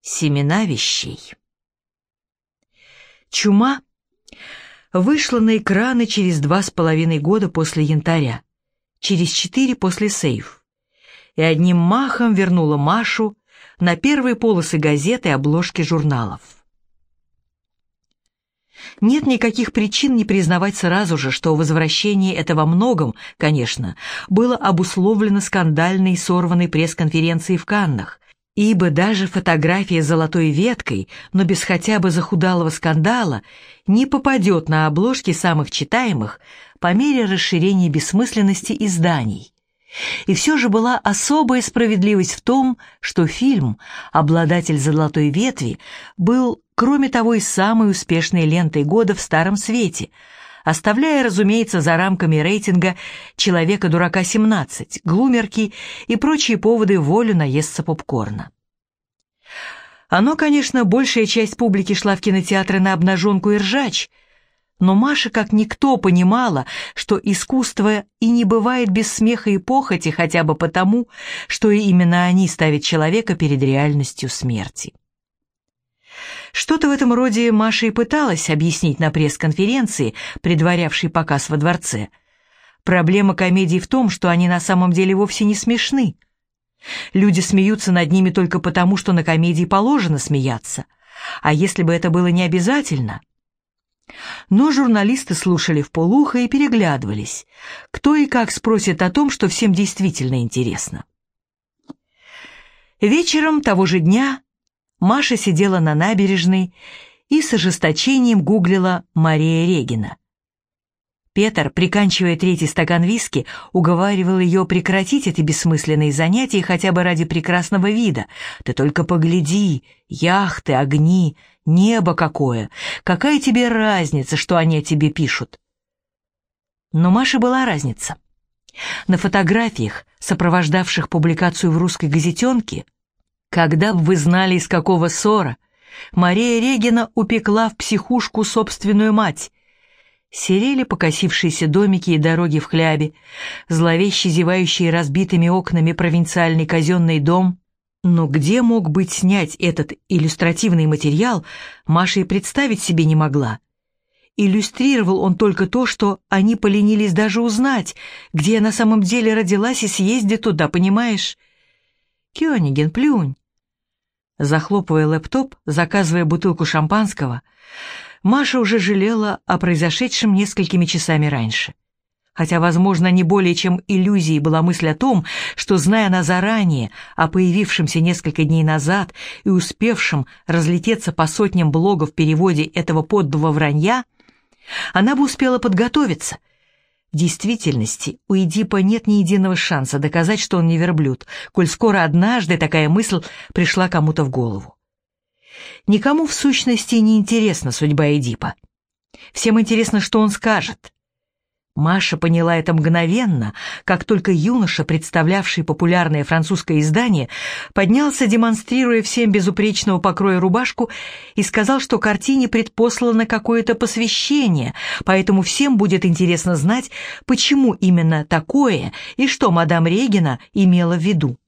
Семена вещей. Чума вышла на экраны через два с половиной года после «Янтаря», через четыре после «Сейф», и одним махом вернула Машу на первые полосы газет и обложки журналов. Нет никаких причин не признавать сразу же, что возвращение это во многом, конечно, было обусловлено скандальной сорванной пресс-конференцией в Каннах, ибо даже фотография с золотой веткой, но без хотя бы захудалого скандала, не попадет на обложки самых читаемых по мере расширения бессмысленности изданий. И все же была особая справедливость в том, что фильм «Обладатель золотой ветви» был, кроме того, и самой успешной лентой года в Старом Свете – оставляя, разумеется, за рамками рейтинга «Человека-дурака 17», «Глумерки» и прочие поводы волю наесться попкорна. Оно, конечно, большая часть публики шла в кинотеатры на обнаженку и ржач, но Маша как никто понимала, что искусство и не бывает без смеха и похоти хотя бы потому, что именно они ставят человека перед реальностью смерти. Что-то в этом роде Маша и пыталась объяснить на пресс-конференции, предварявшей показ во дворце. Проблема комедий в том, что они на самом деле вовсе не смешны. Люди смеются над ними только потому, что на комедии положено смеяться. А если бы это было не обязательно? Но журналисты слушали в полухо и переглядывались. Кто и как спросит о том, что всем действительно интересно. Вечером того же дня Маша сидела на набережной и с ожесточением гуглила Мария Регина. Петр, приканчивая третий стакан виски, уговаривал ее прекратить эти бессмысленные занятия хотя бы ради прекрасного вида. «Ты только погляди, яхты, огни, небо какое! Какая тебе разница, что они о тебе пишут?» Но Маше была разница. На фотографиях, сопровождавших публикацию в русской газетенке, когда бы вы знали, из какого ссора, Мария Регина упекла в психушку собственную мать. Серели покосившиеся домики и дороги в хлябе, зловеще зевающие разбитыми окнами провинциальный казенный дом. Но где мог быть снять этот иллюстративный материал, Маша и представить себе не могла. Иллюстрировал он только то, что они поленились даже узнать, где я на самом деле родилась и съезди туда, понимаешь? Кёниген, плюнь. Захлопывая лэптоп, заказывая бутылку шампанского, Маша уже жалела о произошедшем несколькими часами раньше. Хотя, возможно, не более чем иллюзией была мысль о том, что, зная она заранее о появившемся несколько дней назад и успевшем разлететься по сотням блогов в переводе этого поддого вранья, она бы успела подготовиться, в действительности у Эдипа нет ни единого шанса доказать, что он не верблюд, коль скоро однажды такая мысль пришла кому-то в голову. Никому в сущности не интересна судьба Эдипа. Всем интересно, что он скажет. Маша поняла это мгновенно, как только юноша, представлявший популярное французское издание, поднялся, демонстрируя всем безупречного покроя рубашку, и сказал, что картине предпослано какое-то посвящение, поэтому всем будет интересно знать, почему именно такое и что мадам Регина имела в виду.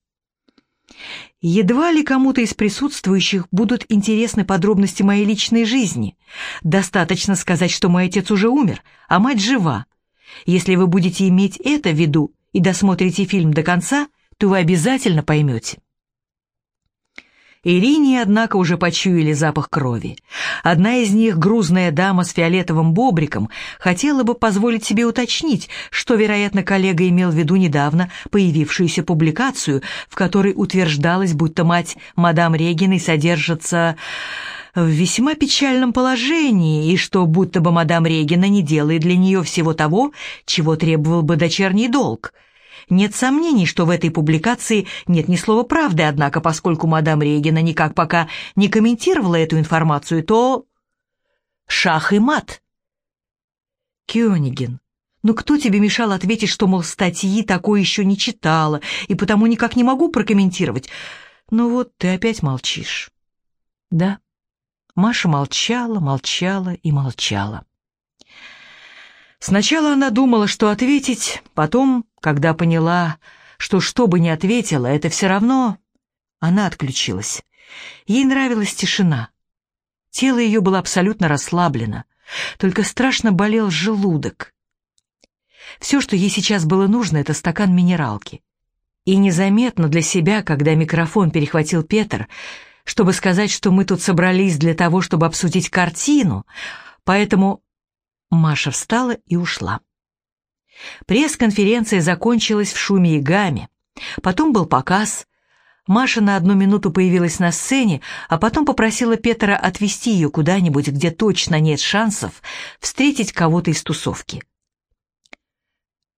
Едва ли кому-то из присутствующих будут интересны подробности моей личной жизни. Достаточно сказать, что мой отец уже умер, а мать жива. Если вы будете иметь это в виду и досмотрите фильм до конца, то вы обязательно поймете. Ирине, однако, уже почуяли запах крови. Одна из них, грузная дама с фиолетовым бобриком, хотела бы позволить себе уточнить, что, вероятно, коллега имел в виду недавно появившуюся публикацию, в которой утверждалось, будто мать мадам Региной содержится в весьма печальном положении и что будто бы мадам Регина не делает для нее всего того, чего требовал бы дочерний долг. Нет сомнений, что в этой публикации нет ни слова правды, однако поскольку мадам Регина никак пока не комментировала эту информацию, то... Шах и мат. Кёнигин, ну кто тебе мешал ответить, что, мол, статьи такое еще не читала, и потому никак не могу прокомментировать? Ну вот ты опять молчишь. Да. Маша молчала, молчала и молчала. Сначала она думала, что ответить, потом, когда поняла, что что бы ни ответила, это все равно, она отключилась. Ей нравилась тишина. Тело ее было абсолютно расслаблено, только страшно болел желудок. Все, что ей сейчас было нужно, это стакан минералки. И незаметно для себя, когда микрофон перехватил Петр, чтобы сказать, что мы тут собрались для того, чтобы обсудить картину, поэтому Маша встала и ушла. Пресс-конференция закончилась в шуме и гаме. Потом был показ. Маша на одну минуту появилась на сцене, а потом попросила Петра отвезти ее куда-нибудь, где точно нет шансов встретить кого-то из тусовки.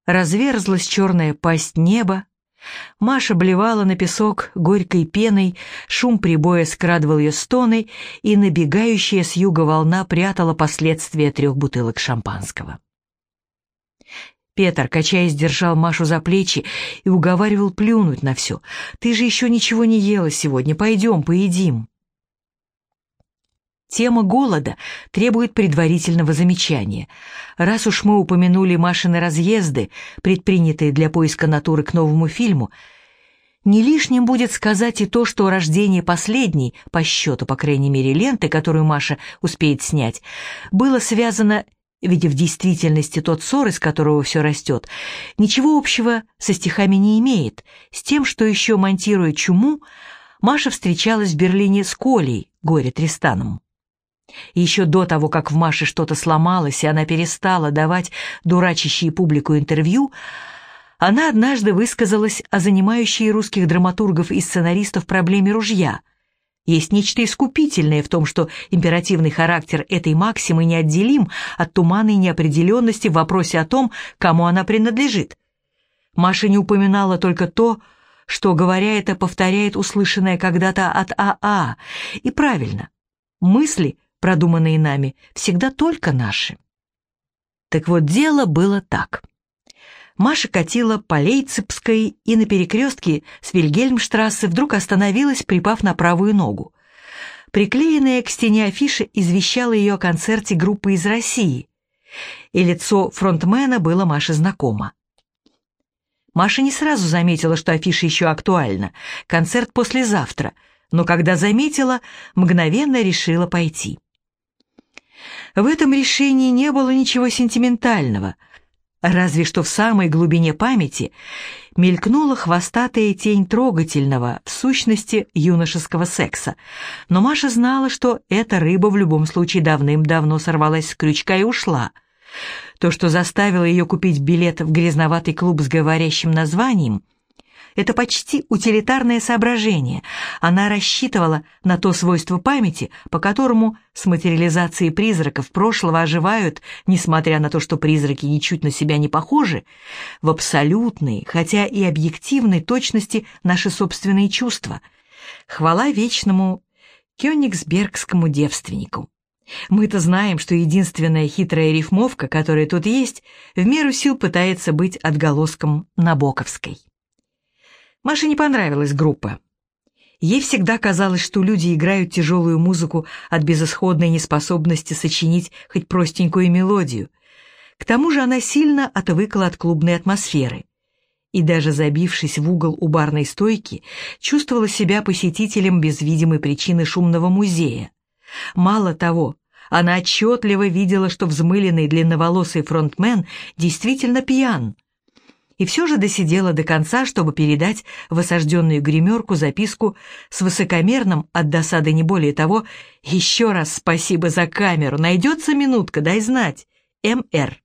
Разверзлась черная пасть неба, Маша блевала на песок горькой пеной, шум прибоя скрадывал ее стоны, и набегающая с юга волна прятала последствия трех бутылок шампанского. Петр, качаясь, держал Машу за плечи и уговаривал плюнуть на все. «Ты же еще ничего не ела сегодня, пойдем, поедим». Тема голода требует предварительного замечания. Раз уж мы упомянули Машины разъезды, предпринятые для поиска натуры к новому фильму, не лишним будет сказать и то, что рождение последней, по счету, по крайней мере, ленты, которую Маша успеет снять, было связано, ведь в действительности тот ссор, из которого все растет, ничего общего со стихами не имеет, с тем, что еще монтируя «Чуму», Маша встречалась в Берлине с Колей, горе Тристаном. Еще до того, как в Маше что-то сломалось, и она перестала давать дурачащие публику интервью, она однажды высказалась о занимающей русских драматургов и сценаристов проблеме ружья. Есть нечто искупительное в том, что императивный характер этой максимы неотделим от туманной неопределенности в вопросе о том, кому она принадлежит. Маша не упоминала только то, что, говоря это, повторяет услышанное когда-то от АА. А. И правильно. Мысли продуманные нами, всегда только наши. Так вот, дело было так. Маша катила по Лейцепской и на перекрестке с Вильгельмштрассе вдруг остановилась, припав на правую ногу. Приклеенная к стене афиша извещала ее о концерте группы из России, и лицо фронтмена было Маше знакомо. Маша не сразу заметила, что афиша еще актуальна. Концерт послезавтра, но когда заметила, мгновенно решила пойти. В этом решении не было ничего сентиментального, разве что в самой глубине памяти мелькнула хвостатая тень трогательного, в сущности, юношеского секса. Но Маша знала, что эта рыба в любом случае давным-давно сорвалась с крючка и ушла. То, что заставило ее купить билет в грязноватый клуб с говорящим названием, это почти утилитарное соображение. Она рассчитывала на то свойство памяти, по которому с материализацией призраков прошлого оживают, несмотря на то, что призраки ничуть на себя не похожи, в абсолютной, хотя и объективной точности наши собственные чувства. Хвала вечному кёнигсбергскому девственнику. Мы-то знаем, что единственная хитрая рифмовка, которая тут есть, в меру сил пытается быть отголоском Набоковской. Маше не понравилась группа. Ей всегда казалось, что люди играют тяжелую музыку от безысходной неспособности сочинить хоть простенькую мелодию. К тому же она сильно отвыкла от клубной атмосферы. И даже забившись в угол у барной стойки, чувствовала себя посетителем без видимой причины шумного музея. Мало того, она отчетливо видела, что взмыленный длинноволосый фронтмен действительно пьян, и все же досидела до конца, чтобы передать в осажденную гримерку записку с высокомерным, от досады не более того, «Еще раз спасибо за камеру, найдется минутка, дай знать, М.Р.»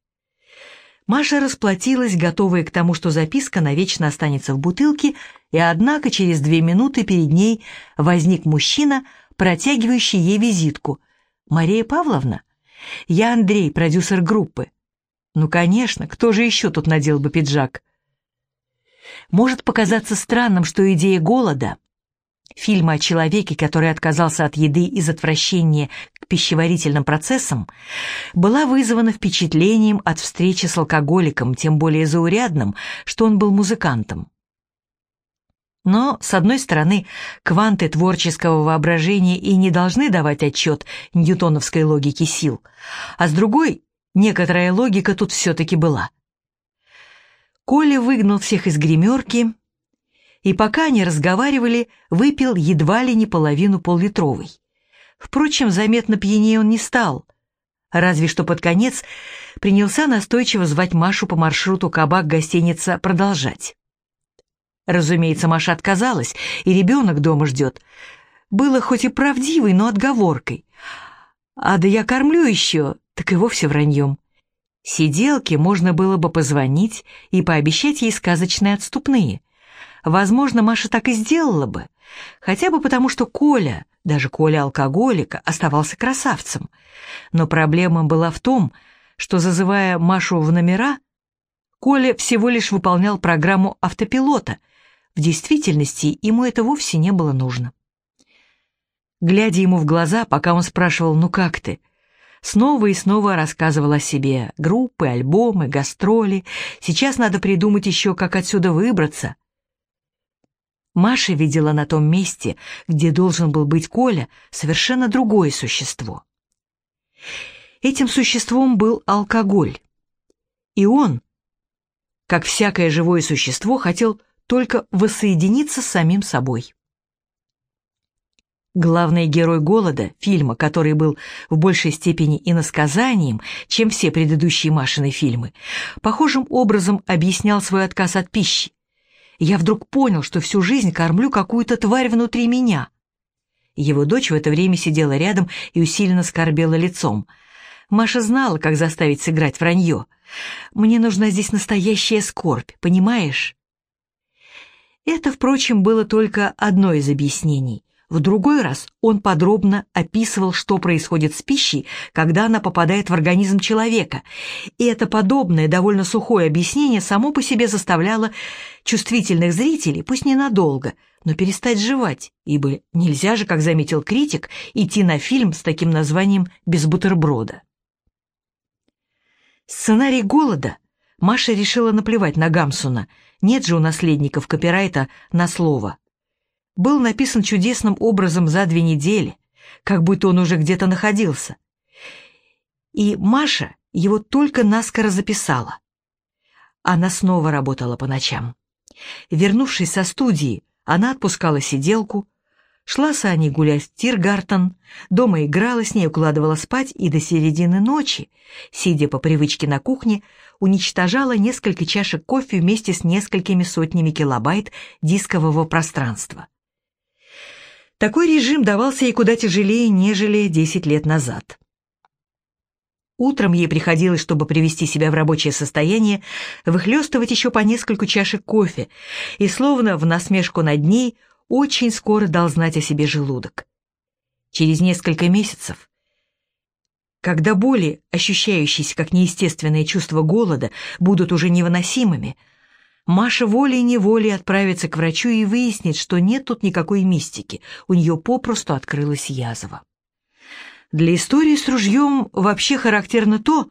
Маша расплатилась, готовая к тому, что записка навечно останется в бутылке, и однако через две минуты перед ней возник мужчина, протягивающий ей визитку. «Мария Павловна? Я Андрей, продюсер группы. Ну, конечно, кто же еще тут надел бы пиджак? Может показаться странным, что идея голода, фильма о человеке, который отказался от еды из отвращения к пищеварительным процессам, была вызвана впечатлением от встречи с алкоголиком, тем более заурядным, что он был музыкантом. Но, с одной стороны, кванты творческого воображения и не должны давать отчет ньютоновской логике сил, а с другой Некоторая логика тут все-таки была. Коля выгнал всех из гримерки, и пока они разговаривали, выпил едва ли не половину поллитровой. Впрочем, заметно пьянее он не стал, разве что под конец принялся настойчиво звать Машу по маршруту кабак-гостиница продолжать. Разумеется, Маша отказалась, и ребенок дома ждет. Было хоть и правдивой, но отговоркой. А да я кормлю еще, так и вовсе враньем. Сиделке можно было бы позвонить и пообещать ей сказочные отступные. Возможно, Маша так и сделала бы, хотя бы потому, что Коля, даже Коля алкоголика, оставался красавцем. Но проблема была в том, что, зазывая Машу в номера, Коля всего лишь выполнял программу автопилота. В действительности ему это вовсе не было нужно. Глядя ему в глаза, пока он спрашивал «Ну как ты?», снова и снова рассказывал о себе. Группы, альбомы, гастроли. Сейчас надо придумать еще, как отсюда выбраться. Маша видела на том месте, где должен был быть Коля, совершенно другое существо. Этим существом был алкоголь. И он, как всякое живое существо, хотел только воссоединиться с самим собой. Главный герой «Голода», фильма, который был в большей степени иносказанием, чем все предыдущие Машины фильмы, похожим образом объяснял свой отказ от пищи, я вдруг понял, что всю жизнь кормлю какую-то тварь внутри меня. Его дочь в это время сидела рядом и усиленно скорбела лицом. Маша знала, как заставить сыграть вранье. «Мне нужна здесь настоящая скорбь, понимаешь?» Это, впрочем, было только одно из объяснений. В другой раз он подробно описывал, что происходит с пищей, когда она попадает в организм человека, и это подобное, довольно сухое объяснение само по себе заставляло чувствительных зрителей, пусть ненадолго, но перестать жевать, ибо нельзя же, как заметил критик, идти на фильм с таким названием «Без бутерброда». Сценарий «Голода» Маша решила наплевать на Гамсуна, нет же у наследников копирайта на слово – был написан чудесным образом за две недели, как будто он уже где-то находился. И Маша его только наскоро записала. Она снова работала по ночам. Вернувшись со студии, она отпускала сиделку, шла с Аней гулять в Тиргартен, дома играла с ней, укладывала спать и до середины ночи, сидя по привычке на кухне, уничтожала несколько чашек кофе вместе с несколькими сотнями килобайт дискового пространства. Такой режим давался ей куда тяжелее, нежели 10 лет назад. Утром ей приходилось, чтобы привести себя в рабочее состояние, выхлестывать еще по нескольку чашек кофе, и словно в насмешку над ней очень скоро дал знать о себе желудок. Через несколько месяцев, когда боли, ощущающиеся как неестественное чувство голода, будут уже невыносимыми, Маша волей-неволей отправится к врачу и выяснит, что нет тут никакой мистики, у нее попросту открылась язва. Для истории с ружьем вообще характерно то,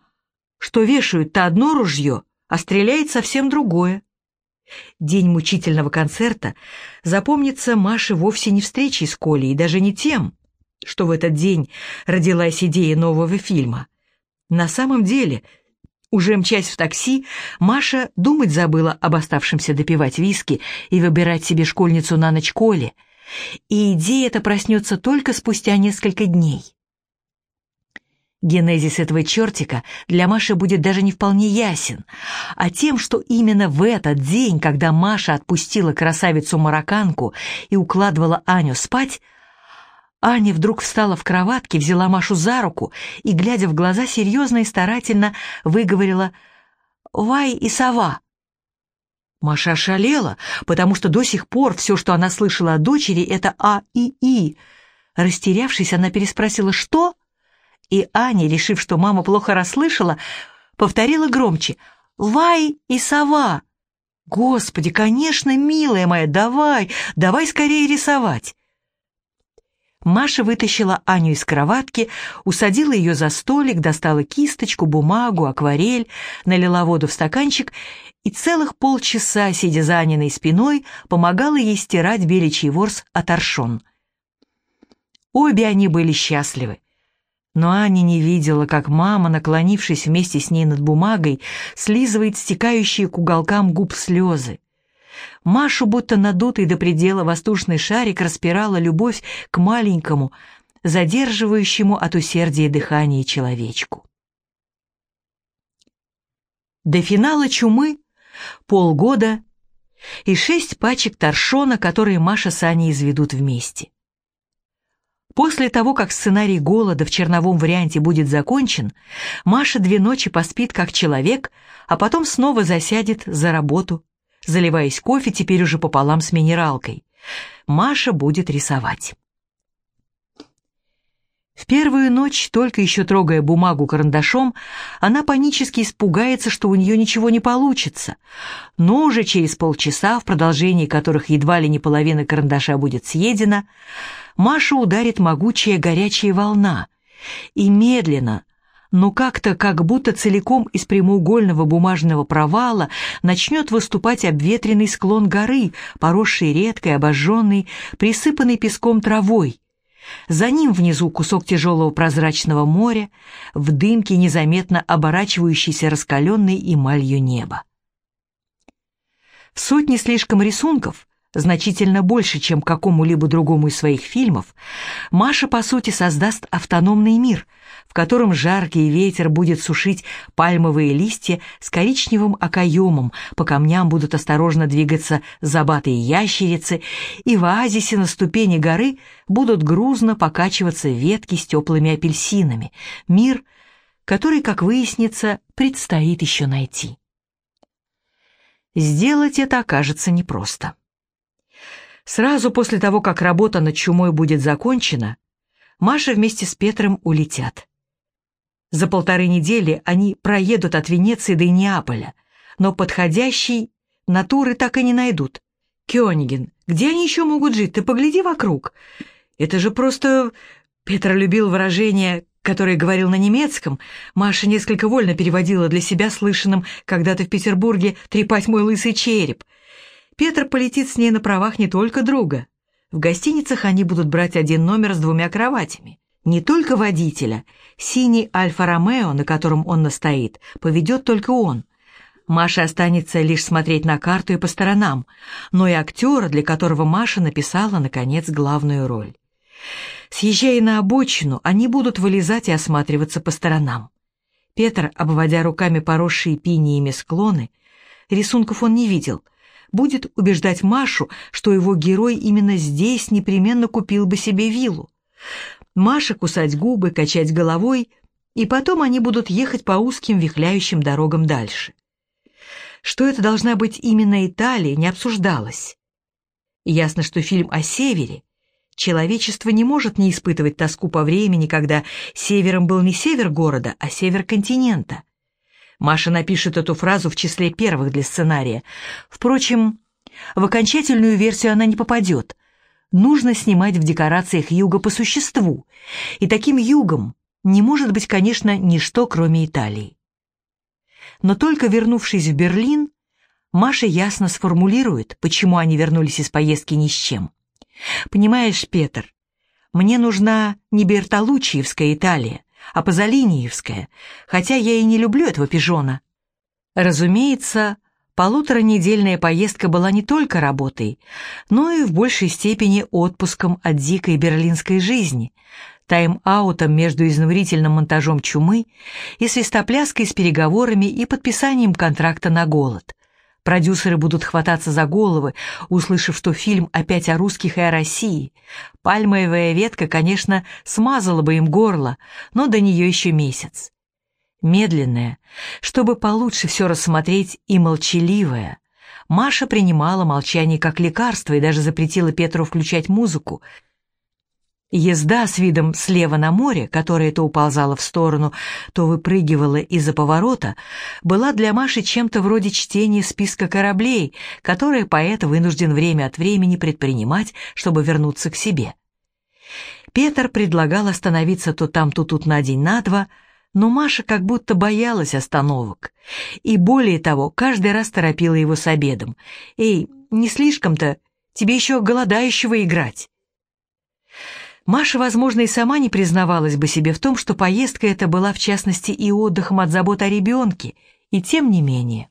что вешают-то одно ружье, а стреляет совсем другое. День мучительного концерта запомнится Маше вовсе не встречей с Колей и даже не тем, что в этот день родилась идея нового фильма. На самом деле уже мчась в такси, Маша думать забыла об оставшемся допивать виски и выбирать себе школьницу на ночь Коле. И идея эта проснется только спустя несколько дней. Генезис этого чертика для Маши будет даже не вполне ясен, а тем, что именно в этот день, когда Маша отпустила красавицу-марокканку и укладывала Аню спать, Аня вдруг встала в кроватке, взяла Машу за руку и, глядя в глаза, серьезно и старательно выговорила «Вай и сова». Маша ошалела, потому что до сих пор все, что она слышала от дочери, это «а» и «и». Растерявшись, она переспросила «что?» И Аня, решив, что мама плохо расслышала, повторила громче «Вай и сова». «Господи, конечно, милая моя, давай, давай скорее рисовать». Маша вытащила Аню из кроватки, усадила ее за столик, достала кисточку, бумагу, акварель, налила воду в стаканчик и целых полчаса, сидя за Аниной спиной, помогала ей стирать беличий ворс от аршон. Обе они были счастливы. Но Аня не видела, как мама, наклонившись вместе с ней над бумагой, слизывает стекающие к уголкам губ слезы. Машу, будто надутый до предела воздушный шарик, распирала любовь к маленькому, задерживающему от усердия дыхание человечку. До финала чумы полгода и шесть пачек торшона, которые Маша с Аней изведут вместе. После того, как сценарий голода в черновом варианте будет закончен, Маша две ночи поспит как человек, а потом снова засядет за работу, заливаясь кофе теперь уже пополам с минералкой. Маша будет рисовать. В первую ночь, только еще трогая бумагу карандашом, она панически испугается, что у нее ничего не получится. Но уже через полчаса, в продолжении которых едва ли не половина карандаша будет съедена, Маша ударит могучая горячая волна. И медленно, но как-то как будто целиком из прямоугольного бумажного провала начнет выступать обветренный склон горы, поросший редкой, обожженной, присыпанной песком травой, за ним внизу кусок тяжелого прозрачного моря, в дымке незаметно оборачивающийся раскаленной эмалью неба. В сотне слишком рисунков, значительно больше, чем какому-либо другому из своих фильмов, Маша, по сути, создаст автономный мир, в котором жаркий ветер будет сушить пальмовые листья с коричневым окоемом, по камням будут осторожно двигаться забатые ящерицы, и в оазисе на ступени горы будут грузно покачиваться ветки с теплыми апельсинами. Мир, который, как выяснится, предстоит еще найти. Сделать это окажется непросто. Сразу после того, как работа над чумой будет закончена, Маша вместе с Петром улетят. За полторы недели они проедут от Венеции до Неаполя, но подходящей натуры так и не найдут. Кёниген, где они еще могут жить? Ты погляди вокруг. Это же просто... Петр любил выражение, которое говорил на немецком. Маша несколько вольно переводила для себя слышанным когда-то в Петербурге «трепать мой лысый череп». Петр полетит с ней на правах не только друга. В гостиницах они будут брать один номер с двумя кроватями. Не только водителя. Синий Альфа-Ромео, на котором он настоит, поведет только он. Маше останется лишь смотреть на карту и по сторонам, но и актера, для которого Маша написала, наконец, главную роль. Съезжая на обочину, они будут вылезать и осматриваться по сторонам. Петр, обводя руками поросшие пиниями склоны, рисунков он не видел — будет убеждать Машу, что его герой именно здесь непременно купил бы себе виллу. Маша кусать губы, качать головой, и потом они будут ехать по узким вихляющим дорогам дальше. Что это должна быть именно Италия, не обсуждалось. Ясно, что фильм о севере. Человечество не может не испытывать тоску по времени, когда севером был не север города, а север континента. Маша напишет эту фразу в числе первых для сценария. Впрочем, в окончательную версию она не попадет. Нужно снимать в декорациях юга по существу. И таким югом не может быть, конечно, ничто, кроме Италии. Но только вернувшись в Берлин, Маша ясно сформулирует, почему они вернулись из поездки ни с чем. «Понимаешь, Петр, мне нужна не Бертолучиевская Италия, а Пазолиниевская, хотя я и не люблю этого пижона. Разумеется, полуторанедельная поездка была не только работой, но и в большей степени отпуском от дикой берлинской жизни, тайм-аутом между изнурительным монтажом чумы и свистопляской с переговорами и подписанием контракта на голод. Продюсеры будут хвататься за головы, услышав, что фильм опять о русских и о России. Пальмовая ветка, конечно, смазала бы им горло, но до нее еще месяц. Медленная, чтобы получше все рассмотреть, и молчаливая. Маша принимала молчание как лекарство и даже запретила Петру включать музыку, Езда с видом слева на море, которое то уползало в сторону, то выпрыгивала из-за поворота, была для Маши чем-то вроде чтения списка кораблей, которые поэт вынужден время от времени предпринимать, чтобы вернуться к себе. Петр предлагал остановиться то там, то тут на день на два, но Маша как будто боялась остановок. И более того, каждый раз торопила его с обедом. «Эй, не слишком-то, тебе еще голодающего играть». Маша, возможно, и сама не признавалась бы себе в том, что поездка эта была в частности и отдыхом от забот о ребенке, и тем не менее.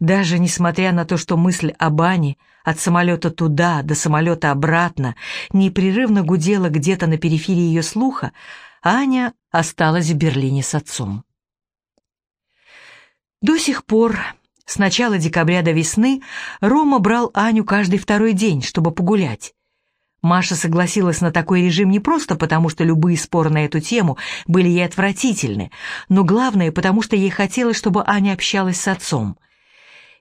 Даже несмотря на то, что мысль о бане от самолета туда до самолета обратно непрерывно гудела где-то на периферии ее слуха, Аня осталась в Берлине с отцом. До сих пор, с начала декабря до весны, Рома брал Аню каждый второй день, чтобы погулять. Маша согласилась на такой режим не просто потому, что любые споры на эту тему были ей отвратительны, но главное, потому что ей хотелось, чтобы Аня общалась с отцом.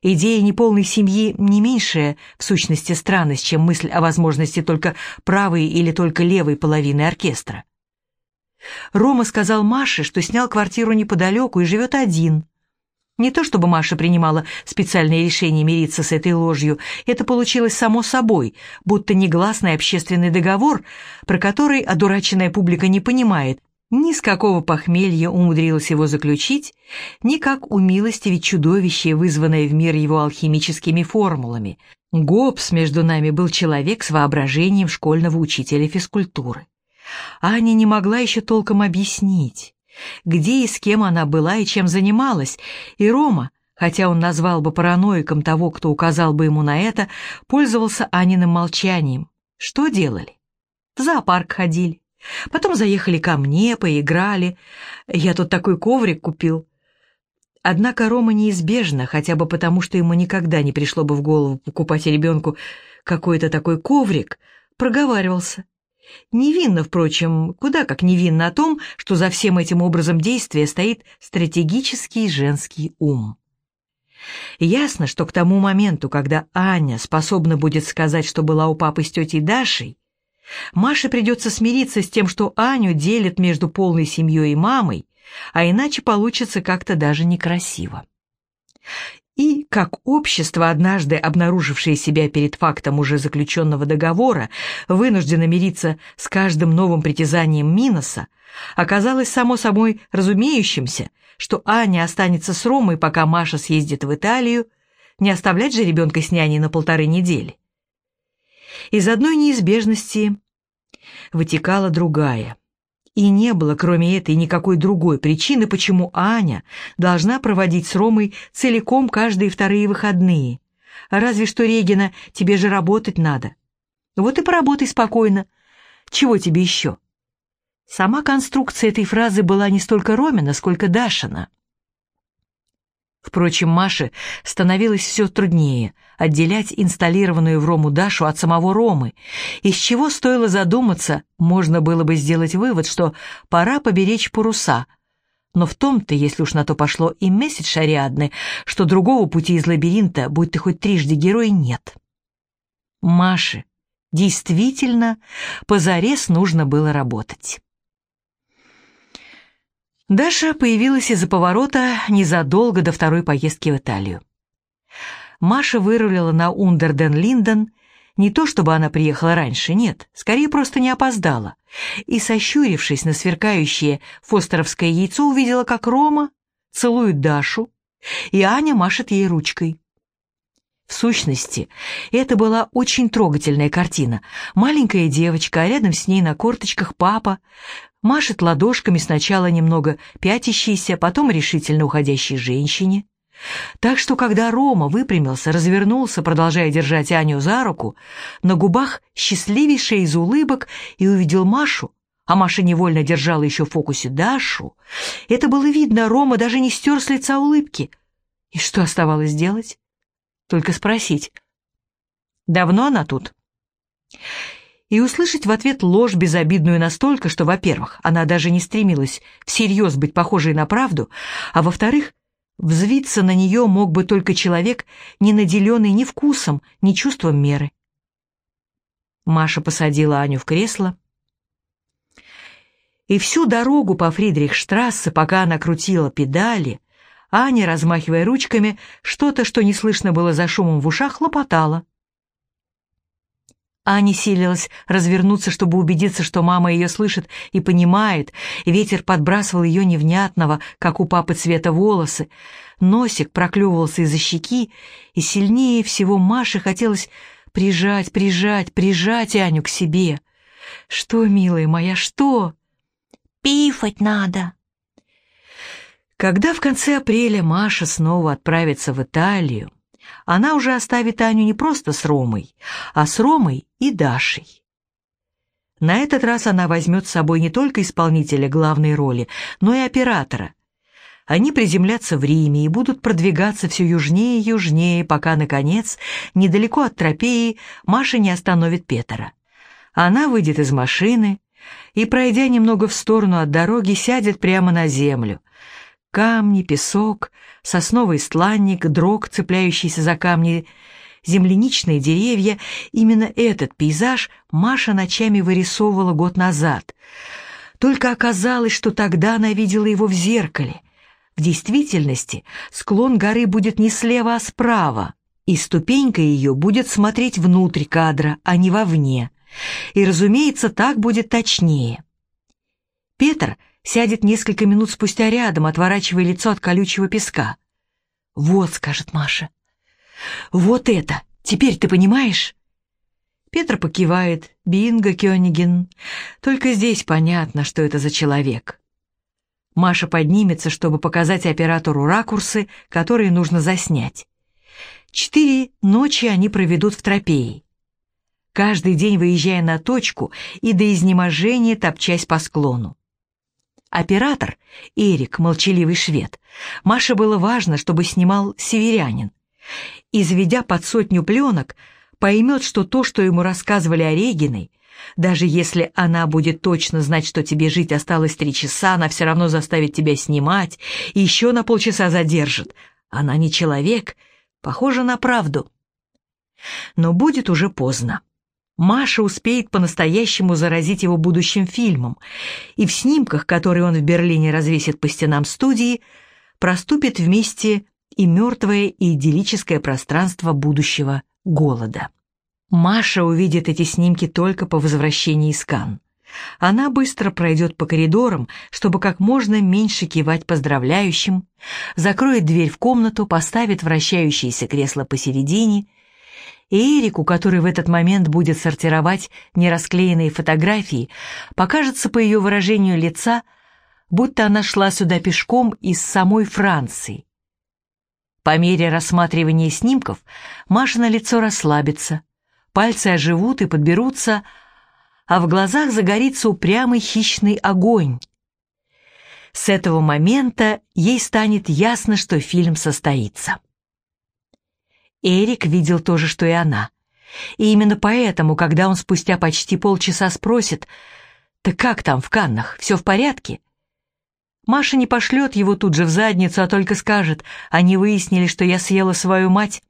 Идея неполной семьи не меньшая, в сущности, странность, чем мысль о возможности только правой или только левой половины оркестра. Рома сказал Маше, что снял квартиру неподалеку и живет один. Не то чтобы Маша принимала специальное решение мириться с этой ложью, это получилось само собой, будто негласный общественный договор, про который одураченная публика не понимает, ни с какого похмелья умудрилась его заключить, ни как умилостивить чудовище, вызванное в мир его алхимическими формулами. Гоббс между нами был человек с воображением школьного учителя физкультуры. Аня не могла еще толком объяснить где и с кем она была и чем занималась, и Рома, хотя он назвал бы параноиком того, кто указал бы ему на это, пользовался Аниным молчанием. Что делали? В зоопарк ходили. Потом заехали ко мне, поиграли. Я тут такой коврик купил. Однако Рома неизбежно, хотя бы потому, что ему никогда не пришло бы в голову покупать ребенку какой-то такой коврик, проговаривался. Невинно, впрочем, куда как невинно о том, что за всем этим образом действия стоит стратегический женский ум. Ясно, что к тому моменту, когда Аня способна будет сказать, что была у папы с тетей Дашей, Маше придется смириться с тем, что Аню делят между полной семьей и мамой, а иначе получится как-то даже некрасиво. И, как общество, однажды обнаружившее себя перед фактом уже заключенного договора, вынуждено мириться с каждым новым притязанием Миноса, оказалось само собой разумеющимся, что Аня останется с Ромой, пока Маша съездит в Италию, не оставлять же ребенка с няней на полторы недели. Из одной неизбежности вытекала другая – и не было, кроме этой, никакой другой причины, почему Аня должна проводить с Ромой целиком каждые вторые выходные. Разве что, Регина, тебе же работать надо. Вот и поработай спокойно. Чего тебе еще? Сама конструкция этой фразы была не столько Ромина, сколько Дашина. Впрочем, Маше становилось все труднее отделять инсталлированную в Рому Дашу от самого Ромы, из чего стоило задуматься, можно было бы сделать вывод, что пора поберечь паруса. Но в том-то, если уж на то пошло и месяц Ариадны, что другого пути из лабиринта, будь ты хоть трижды герой, нет. Маше действительно позарез нужно было работать. Даша появилась из-за поворота незадолго до второй поездки в Италию. Маша вырулила на Ундерден-Линден, не то чтобы она приехала раньше, нет, скорее просто не опоздала, и, сощурившись на сверкающее фостеровское яйцо, увидела, как Рома целует Дашу, и Аня машет ей ручкой. В сущности, это была очень трогательная картина. Маленькая девочка, а рядом с ней на корточках папа, машет ладошками сначала немного пятящейся, потом решительно уходящей женщине. Так что, когда Рома выпрямился, развернулся, продолжая держать Аню за руку, на губах счастливейшая из улыбок и увидел Машу, а Маша невольно держала еще в фокусе Дашу, это было видно, Рома даже не стер с лица улыбки. И что оставалось делать? Только спросить. «Давно она тут?» И услышать в ответ ложь безобидную настолько, что, во-первых, она даже не стремилась всерьез быть похожей на правду, а во-вторых, взвиться на нее мог бы только человек, не наделенный ни вкусом, ни чувством меры. Маша посадила Аню в кресло, и всю дорогу по Фридрихштрассе, пока она крутила педали, Аня, размахивая ручками, что-то, что не слышно было за шумом в ушах, хлопотала. Аня силилась развернуться, чтобы убедиться, что мама ее слышит и понимает. Ветер подбрасывал ее невнятного, как у папы цвета волосы. Носик проклевывался из-за щеки, и сильнее всего Маше хотелось прижать, прижать, прижать Аню к себе. «Что, милая моя, что?» «Пифать надо». Когда в конце апреля Маша снова отправится в Италию, она уже оставит Аню не просто с Ромой, а с Ромой и Дашей. На этот раз она возьмет с собой не только исполнителя главной роли, но и оператора. Они приземлятся в Риме и будут продвигаться все южнее и южнее, пока, наконец, недалеко от тропеи Маша не остановит Петера. Она выйдет из машины и, пройдя немного в сторону от дороги, сядет прямо на землю. Камни, песок, сосновый стланник, дрог, цепляющийся за камни, земляничные деревья — именно этот пейзаж Маша ночами вырисовывала год назад. Только оказалось, что тогда она видела его в зеркале. В действительности склон горы будет не слева, а справа, и ступенька ее будет смотреть внутрь кадра, а не вовне. И, разумеется, так будет точнее. Петр сядет несколько минут спустя рядом, отворачивая лицо от колючего песка. «Вот», — скажет Маша, — «вот это! Теперь ты понимаешь?» Петр покивает. «Бинго, Кёнигин. Только здесь понятно, что это за человек». Маша поднимется, чтобы показать оператору ракурсы, которые нужно заснять. Четыре ночи они проведут в тропее каждый день выезжая на точку и до изнеможения топчась по склону. Оператор, Эрик, молчаливый швед, Маше было важно, чтобы снимал северянин. И, заведя под сотню пленок, поймет, что то, что ему рассказывали о Региной, даже если она будет точно знать, что тебе жить осталось три часа, она все равно заставит тебя снимать и еще на полчаса задержит. Она не человек, похоже на правду. Но будет уже поздно. Маша успеет по-настоящему заразить его будущим фильмом, и в снимках, которые он в Берлине развесит по стенам студии, проступит вместе и мертвое, и идиллическое пространство будущего голода. Маша увидит эти снимки только по возвращении из Кан. Она быстро пройдет по коридорам, чтобы как можно меньше кивать поздравляющим, закроет дверь в комнату, поставит вращающееся кресло посередине и Эрику, который в этот момент будет сортировать нерасклеенные фотографии, покажется по ее выражению лица, будто она шла сюда пешком из самой Франции. По мере рассматривания снимков Машина лицо расслабится, пальцы оживут и подберутся, а в глазах загорится упрямый хищный огонь. С этого момента ей станет ясно, что фильм состоится. Эрик видел то же, что и она. И именно поэтому, когда он спустя почти полчаса спросит, «Так как там в Каннах, все в порядке?» Маша не пошлет его тут же в задницу, а только скажет, они выяснили, что я съела свою мать.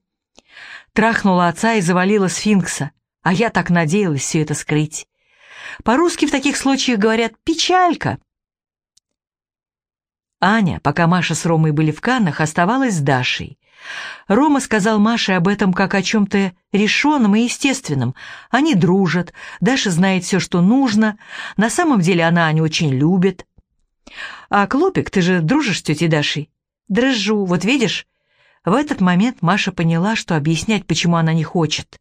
Трахнула отца и завалила сфинкса, а я так надеялась все это скрыть. По-русски в таких случаях говорят «печалька». Аня, пока Маша с Ромой были в Каннах, оставалась с Дашей. Рома сказал Маше об этом как о чем-то решенном и естественном. Они дружат, Даша знает все, что нужно. На самом деле она Аню очень любит. «А, Клопик, ты же дружишь с тетей Дашей?» «Дрожу, вот видишь?» В этот момент Маша поняла, что объяснять, почему она не хочет.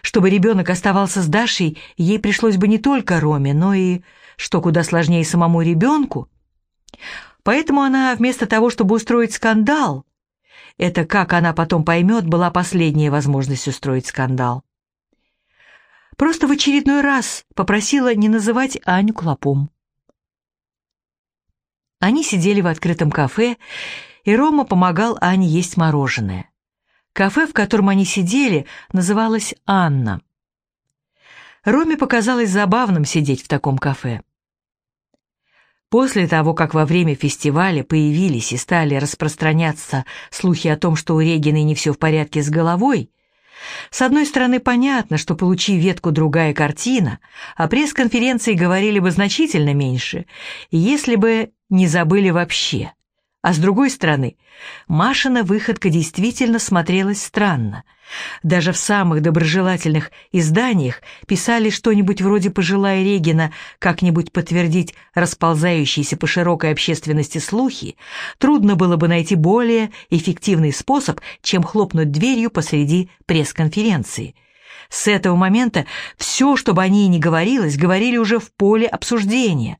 Чтобы ребенок оставался с Дашей, ей пришлось бы не только Роме, но и, что куда сложнее самому ребенку. Поэтому она, вместо того, чтобы устроить скандал, это, как она потом поймет, была последняя возможность устроить скандал. Просто в очередной раз попросила не называть Аню клопом. Они сидели в открытом кафе, и Рома помогал Ане есть мороженое. Кафе, в котором они сидели, называлось «Анна». Роме показалось забавным сидеть в таком кафе. После того, как во время фестиваля появились и стали распространяться слухи о том, что у Регины не все в порядке с головой, с одной стороны, понятно, что получи ветку другая картина, а пресс-конференции говорили бы значительно меньше, если бы не забыли вообще. А с другой стороны, Машина выходка действительно смотрелась странно. Даже в самых доброжелательных изданиях писали что-нибудь вроде «пожелая Регина как-нибудь подтвердить расползающиеся по широкой общественности слухи», трудно было бы найти более эффективный способ, чем хлопнуть дверью посреди пресс-конференции. С этого момента все, что бы о ней ни говорилось, говорили уже в поле обсуждения.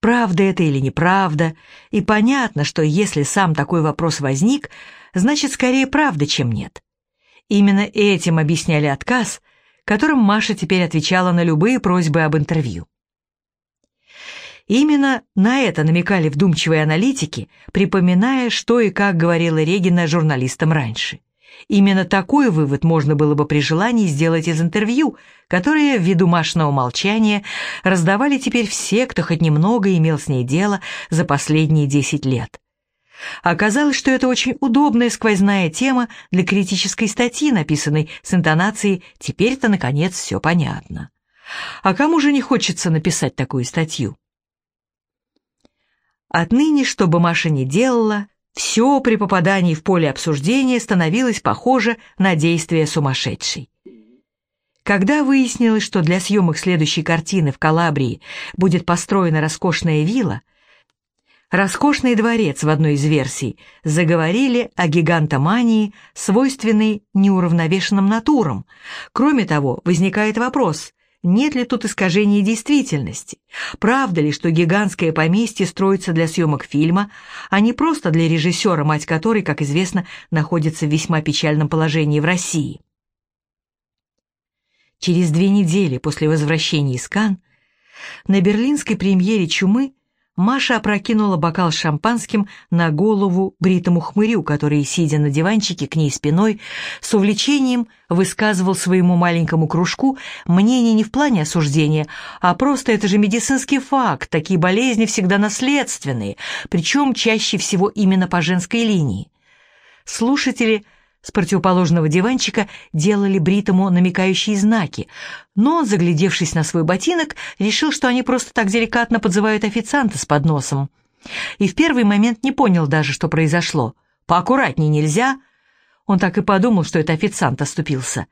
правда это или неправда, и понятно, что если сам такой вопрос возник, значит, скорее правда, чем нет. Именно этим объясняли отказ, которым Маша теперь отвечала на любые просьбы об интервью. Именно на это намекали вдумчивые аналитики, припоминая, что и как говорила Регина журналистам раньше. Именно такой вывод можно было бы при желании сделать из интервью, которые, ввиду Машиного молчания, раздавали теперь все, кто хоть немного имел с ней дело за последние десять лет. Оказалось, что это очень удобная сквозная тема для критической статьи, написанной с интонацией «теперь-то, наконец, все понятно». А кому же не хочется написать такую статью? Отныне, что бы Маша ни делала, все при попадании в поле обсуждения становилось похоже на действие сумасшедшей. Когда выяснилось, что для съемок следующей картины в Калабрии будет построена роскошная вилла, роскошный дворец в одной из версий, заговорили о гигантомании, свойственной неуравновешенным натурам. Кроме того, возникает вопрос, нет ли тут искажения действительности? Правда ли, что гигантское поместье строится для съемок фильма, а не просто для режиссера, мать которой, как известно, находится в весьма печальном положении в России? Через две недели после возвращения из Кан на берлинской премьере «Чумы» Маша опрокинула бокал с шампанским на голову бритому хмырю, который, сидя на диванчике к ней спиной, с увлечением высказывал своему маленькому кружку мнение не в плане осуждения, а просто это же медицинский факт, такие болезни всегда наследственные, причем чаще всего именно по женской линии. Слушатели – с противоположного диванчика делали Бритому намекающие знаки, но он, заглядевшись на свой ботинок, решил, что они просто так деликатно подзывают официанта с подносом. И в первый момент не понял даже, что произошло. «Поаккуратней нельзя?» Он так и подумал, что это официант оступился.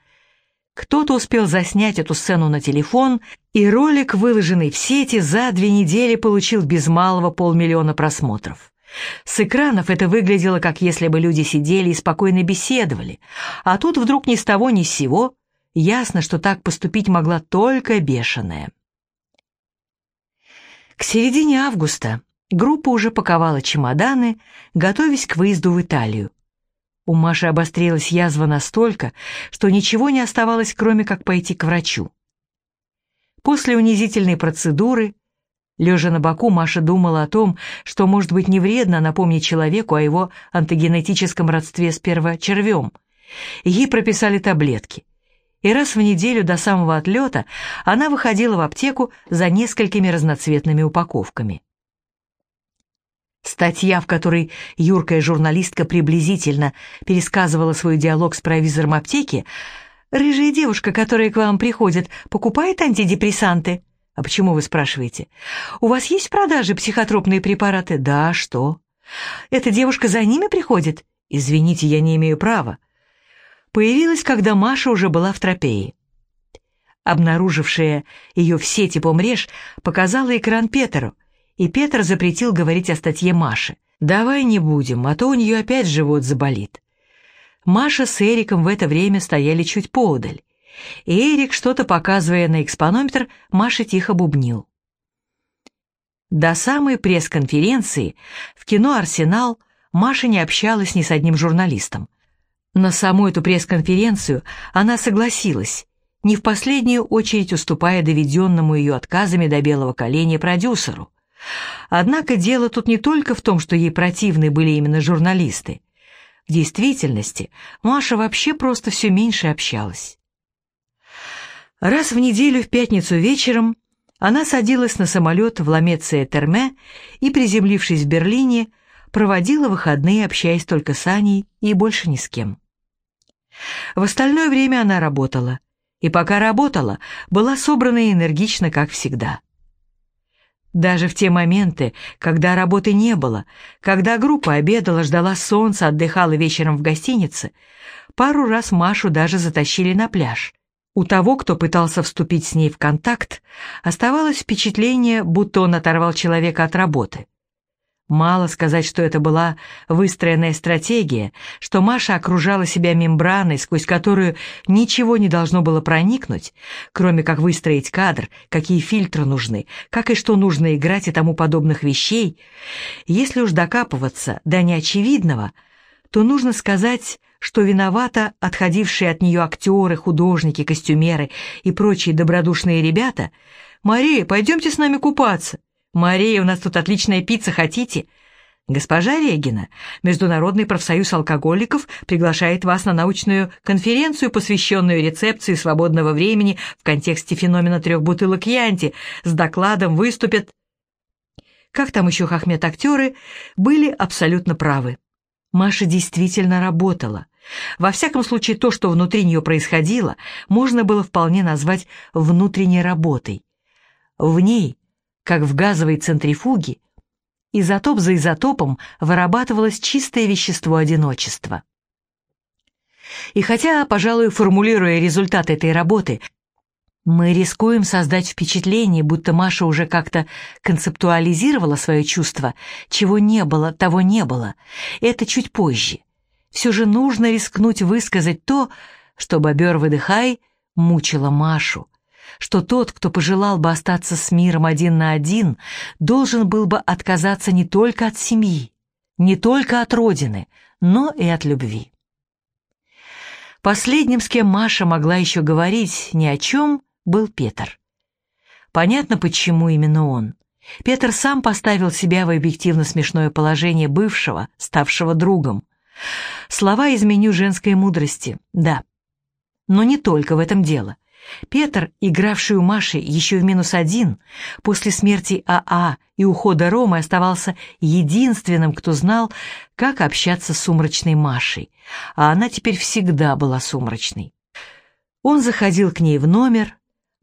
Кто-то успел заснять эту сцену на телефон, и ролик, выложенный в сети, за две недели получил без малого полмиллиона просмотров. С экранов это выглядело, как если бы люди сидели и спокойно беседовали, а тут вдруг ни с того ни с сего ясно, что так поступить могла только бешеная. К середине августа группа уже паковала чемоданы, готовясь к выезду в Италию. У Маши обострилась язва настолько, что ничего не оставалось, кроме как пойти к врачу. После унизительной процедуры Лежа на боку, Маша думала о том, что, может быть, не вредно напомнить человеку о его антогенетическом родстве с первочервем. Ей прописали таблетки. И раз в неделю до самого отлета она выходила в аптеку за несколькими разноцветными упаковками. Статья, в которой юркая журналистка приблизительно пересказывала свой диалог с провизором аптеки, «Рыжая девушка, которая к вам приходит, покупает антидепрессанты?» «А почему вы спрашиваете? У вас есть в продаже психотропные препараты?» «Да, что?» «Эта девушка за ними приходит?» «Извините, я не имею права». Появилась, когда Маша уже была в тропее. Обнаружившая ее в сети помреж, показала экран Петеру, и Петр запретил говорить о статье Маши. «Давай не будем, а то у нее опять живот заболит». Маша с Эриком в это время стояли чуть поодаль. Эрик, что-то показывая на экспонометр, Маша тихо бубнил. До самой пресс-конференции в кино «Арсенал» Маша не общалась ни с одним журналистом. На саму эту пресс-конференцию она согласилась, не в последнюю очередь уступая доведенному ее отказами до белого коленя продюсеру. Однако дело тут не только в том, что ей противны были именно журналисты. В действительности Маша вообще просто все меньше общалась. Раз в неделю в пятницу вечером она садилась на самолет в Ламеция-Терме и, приземлившись в Берлине, проводила выходные, общаясь только с Аней и больше ни с кем. В остальное время она работала, и пока работала, была собрана и энергична, как всегда. Даже в те моменты, когда работы не было, когда группа обедала, ждала солнца, отдыхала вечером в гостинице, пару раз Машу даже затащили на пляж, у того, кто пытался вступить с ней в контакт, оставалось впечатление, будто он оторвал человека от работы. Мало сказать, что это была выстроенная стратегия, что Маша окружала себя мембраной, сквозь которую ничего не должно было проникнуть, кроме как выстроить кадр, какие фильтры нужны, как и что нужно играть и тому подобных вещей. Если уж докапываться до неочевидного, то нужно сказать, что виновата отходившие от нее актеры, художники, костюмеры и прочие добродушные ребята. «Мария, пойдемте с нами купаться!» «Мария, у нас тут отличная пицца, хотите?» «Госпожа Регина, Международный профсоюз алкоголиков приглашает вас на научную конференцию, посвященную рецепции свободного времени в контексте феномена трех бутылок Янти. С докладом выступят...» Как там еще хохмет-актеры были абсолютно правы. Маша действительно работала. Во всяком случае, то, что внутри нее происходило, можно было вполне назвать внутренней работой. В ней как в газовой центрифуге, изотоп за изотопом вырабатывалось чистое вещество одиночества. И хотя, пожалуй, формулируя результат этой работы, мы рискуем создать впечатление, будто Маша уже как-то концептуализировала свое чувство, чего не было, того не было. Это чуть позже. Все же нужно рискнуть высказать то, что бобер выдыхай мучила Машу, что тот, кто пожелал бы остаться с миром один на один, должен был бы отказаться не только от семьи, не только от родины, но и от любви. Последним, с кем Маша могла еще говорить ни о чем, был Петр. Понятно, почему именно он. Петр сам поставил себя в объективно смешное положение бывшего, ставшего другом. Слова из меню женской мудрости, да. Но не только в этом дело. Петр, игравший у Маши еще в минус один, после смерти АА а и ухода Ромы оставался единственным, кто знал, как общаться с сумрачной Машей, а она теперь всегда была сумрачной. Он заходил к ней в номер,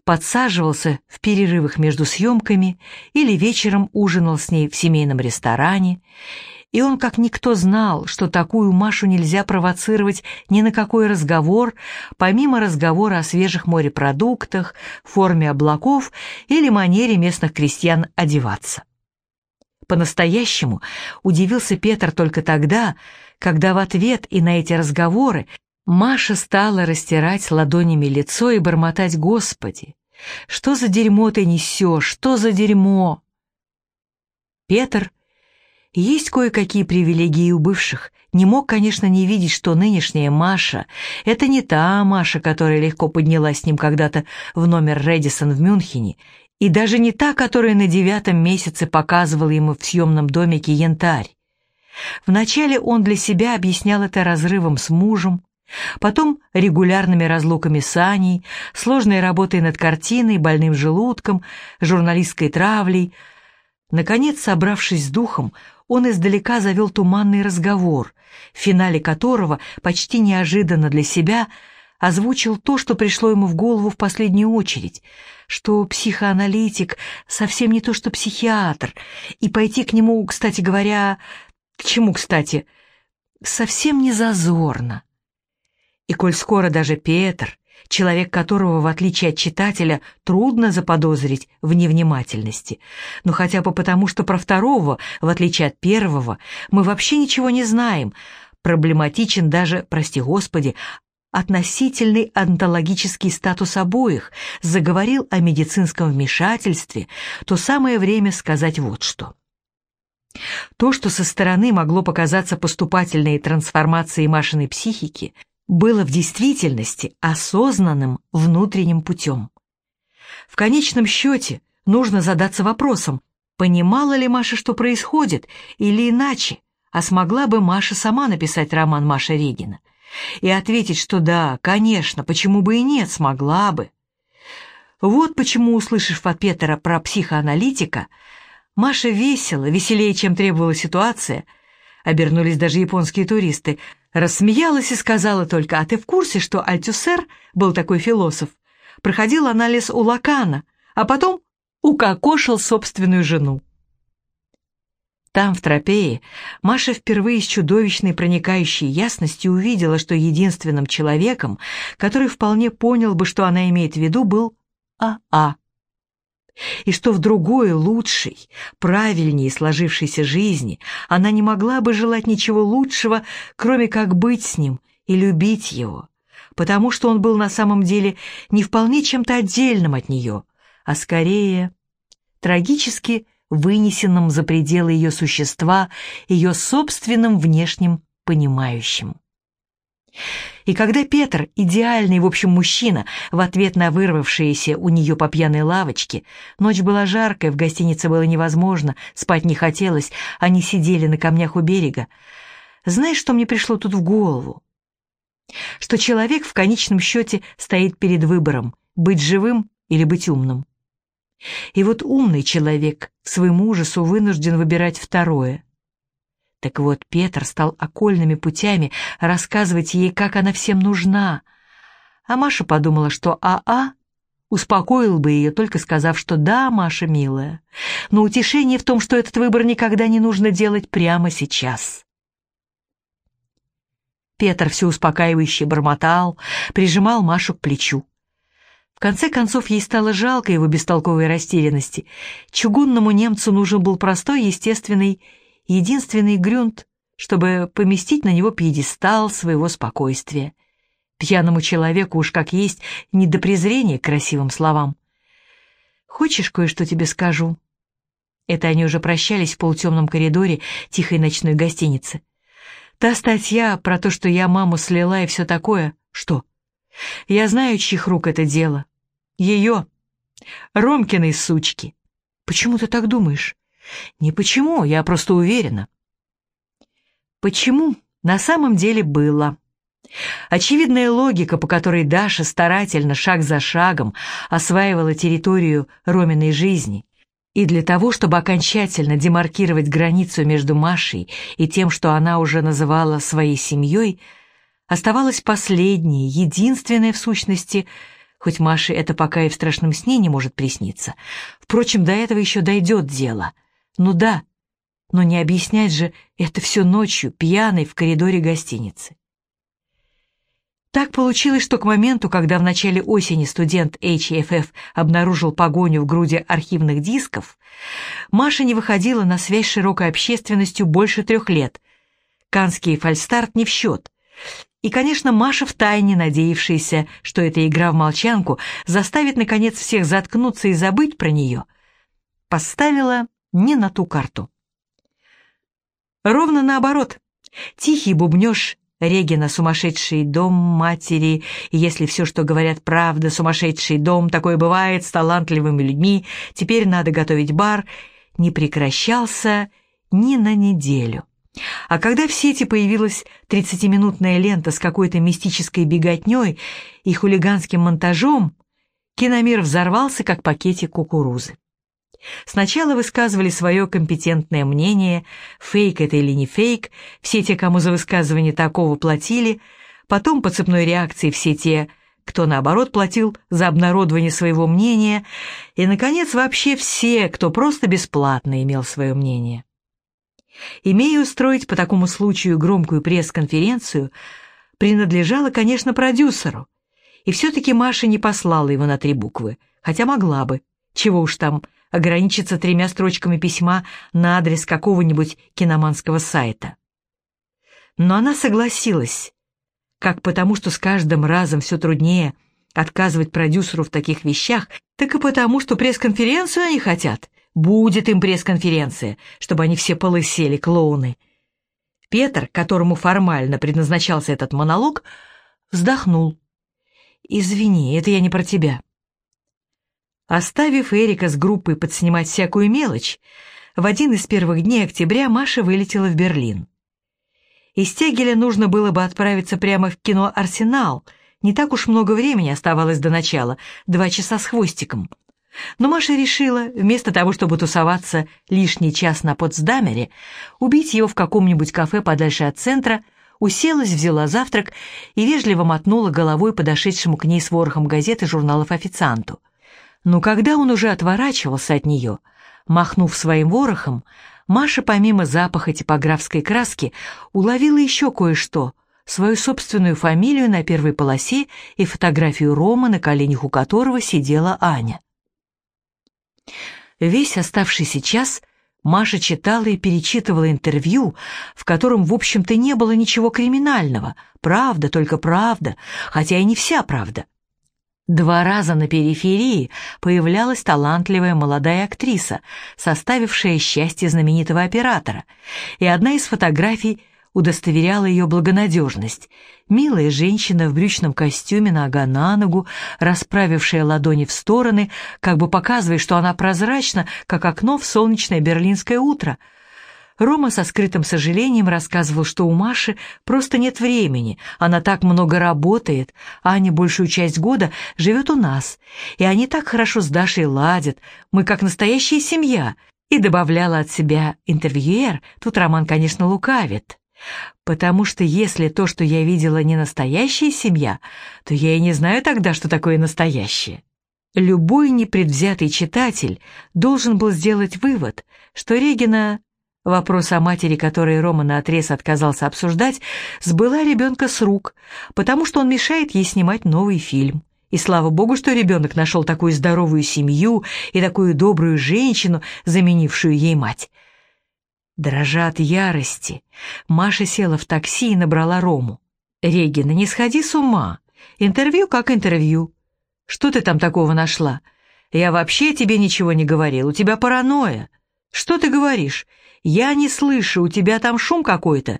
подсаживался в перерывах между съемками или вечером ужинал с ней в семейном ресторане, и он как никто знал, что такую Машу нельзя провоцировать ни на какой разговор, помимо разговора о свежих морепродуктах, форме облаков или манере местных крестьян одеваться. По-настоящему удивился Петр только тогда, когда в ответ и на эти разговоры Маша стала растирать ладонями лицо и бормотать «Господи! Что за дерьмо ты несешь? Что за дерьмо?» Петр есть кое-какие привилегии у бывших. Не мог, конечно, не видеть, что нынешняя Маша — это не та Маша, которая легко поднялась с ним когда-то в номер Редисон в Мюнхене, и даже не та, которая на девятом месяце показывала ему в съемном домике янтарь. Вначале он для себя объяснял это разрывом с мужем, потом регулярными разлуками с Аней, сложной работой над картиной, больным желудком, журналистской травлей. Наконец, собравшись с духом, он издалека завел туманный разговор, в финале которого, почти неожиданно для себя, озвучил то, что пришло ему в голову в последнюю очередь, что психоаналитик совсем не то, что психиатр, и пойти к нему, кстати говоря, к чему, кстати, совсем не зазорно. И коль скоро даже Петр, человек которого, в отличие от читателя, трудно заподозрить в невнимательности. Но хотя бы потому, что про второго, в отличие от первого, мы вообще ничего не знаем. Проблематичен даже, прости господи, относительный онтологический статус обоих, заговорил о медицинском вмешательстве, то самое время сказать вот что. То, что со стороны могло показаться поступательной трансформацией Машиной психики – было в действительности осознанным внутренним путем. В конечном счете нужно задаться вопросом, понимала ли Маша, что происходит, или иначе, а смогла бы Маша сама написать роман Маша Регина, и ответить, что да, конечно, почему бы и нет, смогла бы. Вот почему, услышав от Петера про психоаналитика, Маша весело, веселее, чем требовала ситуация, обернулись даже японские туристы – Рассмеялась и сказала только, а ты в курсе, что Альтюсер был такой философ? Проходил анализ у Лакана, а потом укокошил собственную жену. Там, в тропее, Маша впервые с чудовищной проникающей ясностью увидела, что единственным человеком, который вполне понял бы, что она имеет в виду, был А.А. и что в другой, лучшей, правильнее сложившейся жизни она не могла бы желать ничего лучшего, кроме как быть с ним и любить его, потому что он был на самом деле не вполне чем-то отдельным от нее, а скорее трагически вынесенным за пределы ее существа, ее собственным внешним понимающим. И когда Петр, идеальный, в общем, мужчина, в ответ на вырвавшиеся у нее по пьяной лавочке, ночь была жаркая, в гостинице было невозможно, спать не хотелось, они сидели на камнях у берега. Знаешь, что мне пришло тут в голову? Что человек в конечном счете стоит перед выбором, быть живым или быть умным. И вот умный человек к своему ужасу вынужден выбирать второе — так вот, Петр стал окольными путями рассказывать ей, как она всем нужна. А Маша подумала, что АА успокоил бы ее, только сказав, что да, Маша, милая, но утешение в том, что этот выбор никогда не нужно делать прямо сейчас. Петр все успокаивающе бормотал, прижимал Машу к плечу. В конце концов, ей стало жалко его бестолковой растерянности. Чугунному немцу нужен был простой, естественный единственный грюнт, чтобы поместить на него пьедестал своего спокойствия. Пьяному человеку уж как есть не до презрения к красивым словам. «Хочешь, кое-что тебе скажу?» Это они уже прощались в полутемном коридоре тихой ночной гостиницы. «Та статья про то, что я маму слила и все такое, что? Я знаю, чьих рук это дело. Ее. Ромкиной сучки. Почему ты так думаешь?» Не почему, я просто уверена. Почему на самом деле было? Очевидная логика, по которой Даша старательно, шаг за шагом, осваивала территорию Роминой жизни, и для того, чтобы окончательно демаркировать границу между Машей и тем, что она уже называла своей семьей, оставалась последней, единственной в сущности, хоть Маше это пока и в страшном сне не может присниться. Впрочем, до этого еще дойдет дело. Ну да, но не объяснять же это все ночью, пьяной в коридоре гостиницы. Так получилось, что к моменту, когда в начале осени студент HFF обнаружил погоню в груди архивных дисков, Маша не выходила на связь с широкой общественностью больше трех лет. Канский фальстарт не в счет. И, конечно, Маша втайне надеявшаяся, что эта игра в молчанку заставит, наконец, всех заткнуться и забыть про нее, поставила не на ту карту. Ровно наоборот. Тихий бубнёж Регина сумасшедший дом матери, и если все, что говорят, правда, сумасшедший дом, такое бывает с талантливыми людьми, теперь надо готовить бар, не прекращался ни на неделю. А когда в сети появилась тридцатиминутная лента с какой-то мистической беготней и хулиганским монтажом, киномир взорвался, как пакетик кукурузы. Сначала высказывали свое компетентное мнение, фейк это или не фейк, все те, кому за высказывание такого платили, потом по цепной реакции все те, кто, наоборот, платил за обнародование своего мнения, и, наконец, вообще все, кто просто бесплатно имел свое мнение. Имея устроить по такому случаю громкую пресс-конференцию, принадлежало, конечно, продюсеру, и все-таки Маша не послала его на три буквы, хотя могла бы, чего уж там, ограничиться тремя строчками письма на адрес какого-нибудь киноманского сайта. Но она согласилась, как потому, что с каждым разом все труднее отказывать продюсеру в таких вещах, так и потому, что пресс-конференцию они хотят. Будет им пресс-конференция, чтобы они все полысели, клоуны. Петр, которому формально предназначался этот монолог, вздохнул. «Извини, это я не про тебя. Оставив Эрика с группой подснимать всякую мелочь, в один из первых дней октября Маша вылетела в Берлин. Из Тегеля нужно было бы отправиться прямо в кино «Арсенал», не так уж много времени оставалось до начала, два часа с хвостиком. Но Маша решила, вместо того, чтобы тусоваться лишний час на Потсдамере, убить его в каком-нибудь кафе подальше от центра, уселась, взяла завтрак и вежливо мотнула головой подошедшему к ней с ворохом газет и журналов официанту. Но когда он уже отворачивался от нее, махнув своим ворохом, Маша помимо запаха типографской краски уловила еще кое-что, свою собственную фамилию на первой полосе и фотографию Рома, на коленях у которого сидела Аня. Весь оставшийся час Маша читала и перечитывала интервью, в котором, в общем-то, не было ничего криминального. Правда, только правда, хотя и не вся правда. Два раза на периферии появлялась талантливая молодая актриса, составившая счастье знаменитого оператора, и одна из фотографий удостоверяла ее благонадежность. Милая женщина в брючном костюме нога на ногу, расправившая ладони в стороны, как бы показывая, что она прозрачна, как окно в солнечное берлинское утро — Рома со скрытым сожалением рассказывал, что у Маши просто нет времени, она так много работает, Аня большую часть года живет у нас, и они так хорошо с Дашей ладят, мы как настоящая семья, и добавляла от себя интервьюер, тут Роман, конечно, лукавит. Потому что если то, что я видела, не настоящая семья, то я и не знаю тогда, что такое настоящее. Любой непредвзятый читатель должен был сделать вывод, что Регина Вопрос о матери, который Рома наотрез отказался обсуждать, сбыла ребенка с рук, потому что он мешает ей снимать новый фильм. И слава богу, что ребенок нашел такую здоровую семью и такую добрую женщину, заменившую ей мать. Дрожа от ярости, Маша села в такси и набрала Рому. «Регина, не сходи с ума. Интервью как интервью. Что ты там такого нашла? Я вообще тебе ничего не говорил, у тебя паранойя. Что ты говоришь? Я не слышу, у тебя там шум какой-то.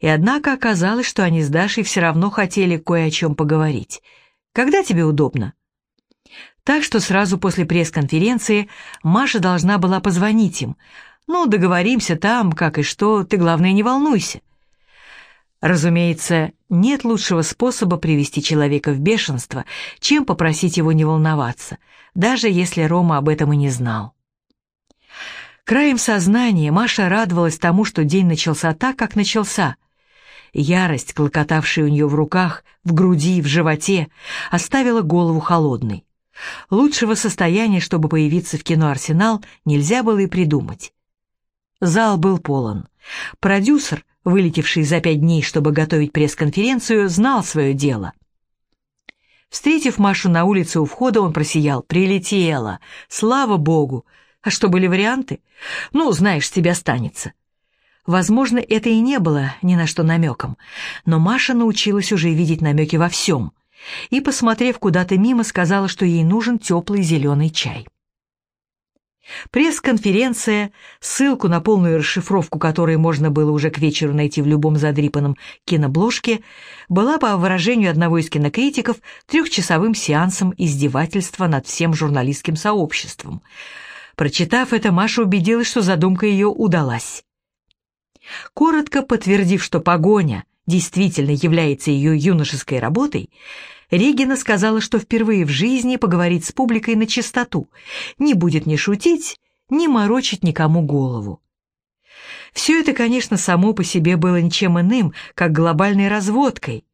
И однако оказалось, что они с Дашей все равно хотели кое о чем поговорить. Когда тебе удобно? Так что сразу после пресс-конференции Маша должна была позвонить им. Ну, договоримся там, как и что, ты, главное, не волнуйся. Разумеется, нет лучшего способа привести человека в бешенство, чем попросить его не волноваться, даже если Рома об этом и не знал. Краем сознания Маша радовалась тому, что день начался так, как начался. Ярость, клокотавшая у нее в руках, в груди, в животе, оставила голову холодной. Лучшего состояния, чтобы появиться в кино «Арсенал», нельзя было и придумать. Зал был полон. Продюсер, вылетевший за пять дней, чтобы готовить пресс-конференцию, знал свое дело. Встретив Машу на улице у входа, он просиял. «Прилетела! Слава богу! А что, были варианты? Ну, знаешь, тебе останется. Возможно, это и не было ни на что намеком, но Маша научилась уже видеть намеки во всем и, посмотрев куда-то мимо, сказала, что ей нужен теплый зеленый чай. Пресс-конференция, ссылку на полную расшифровку которой можно было уже к вечеру найти в любом задрипанном кинобложке, была, по выражению одного из кинокритиков, трехчасовым сеансом издевательства над всем журналистским сообществом – Прочитав это, Маша убедилась, что задумка ее удалась. Коротко подтвердив, что погоня действительно является ее юношеской работой, Регина сказала, что впервые в жизни поговорит с публикой на чистоту, не будет ни шутить, ни морочить никому голову. Все это, конечно, само по себе было ничем иным, как глобальной разводкой,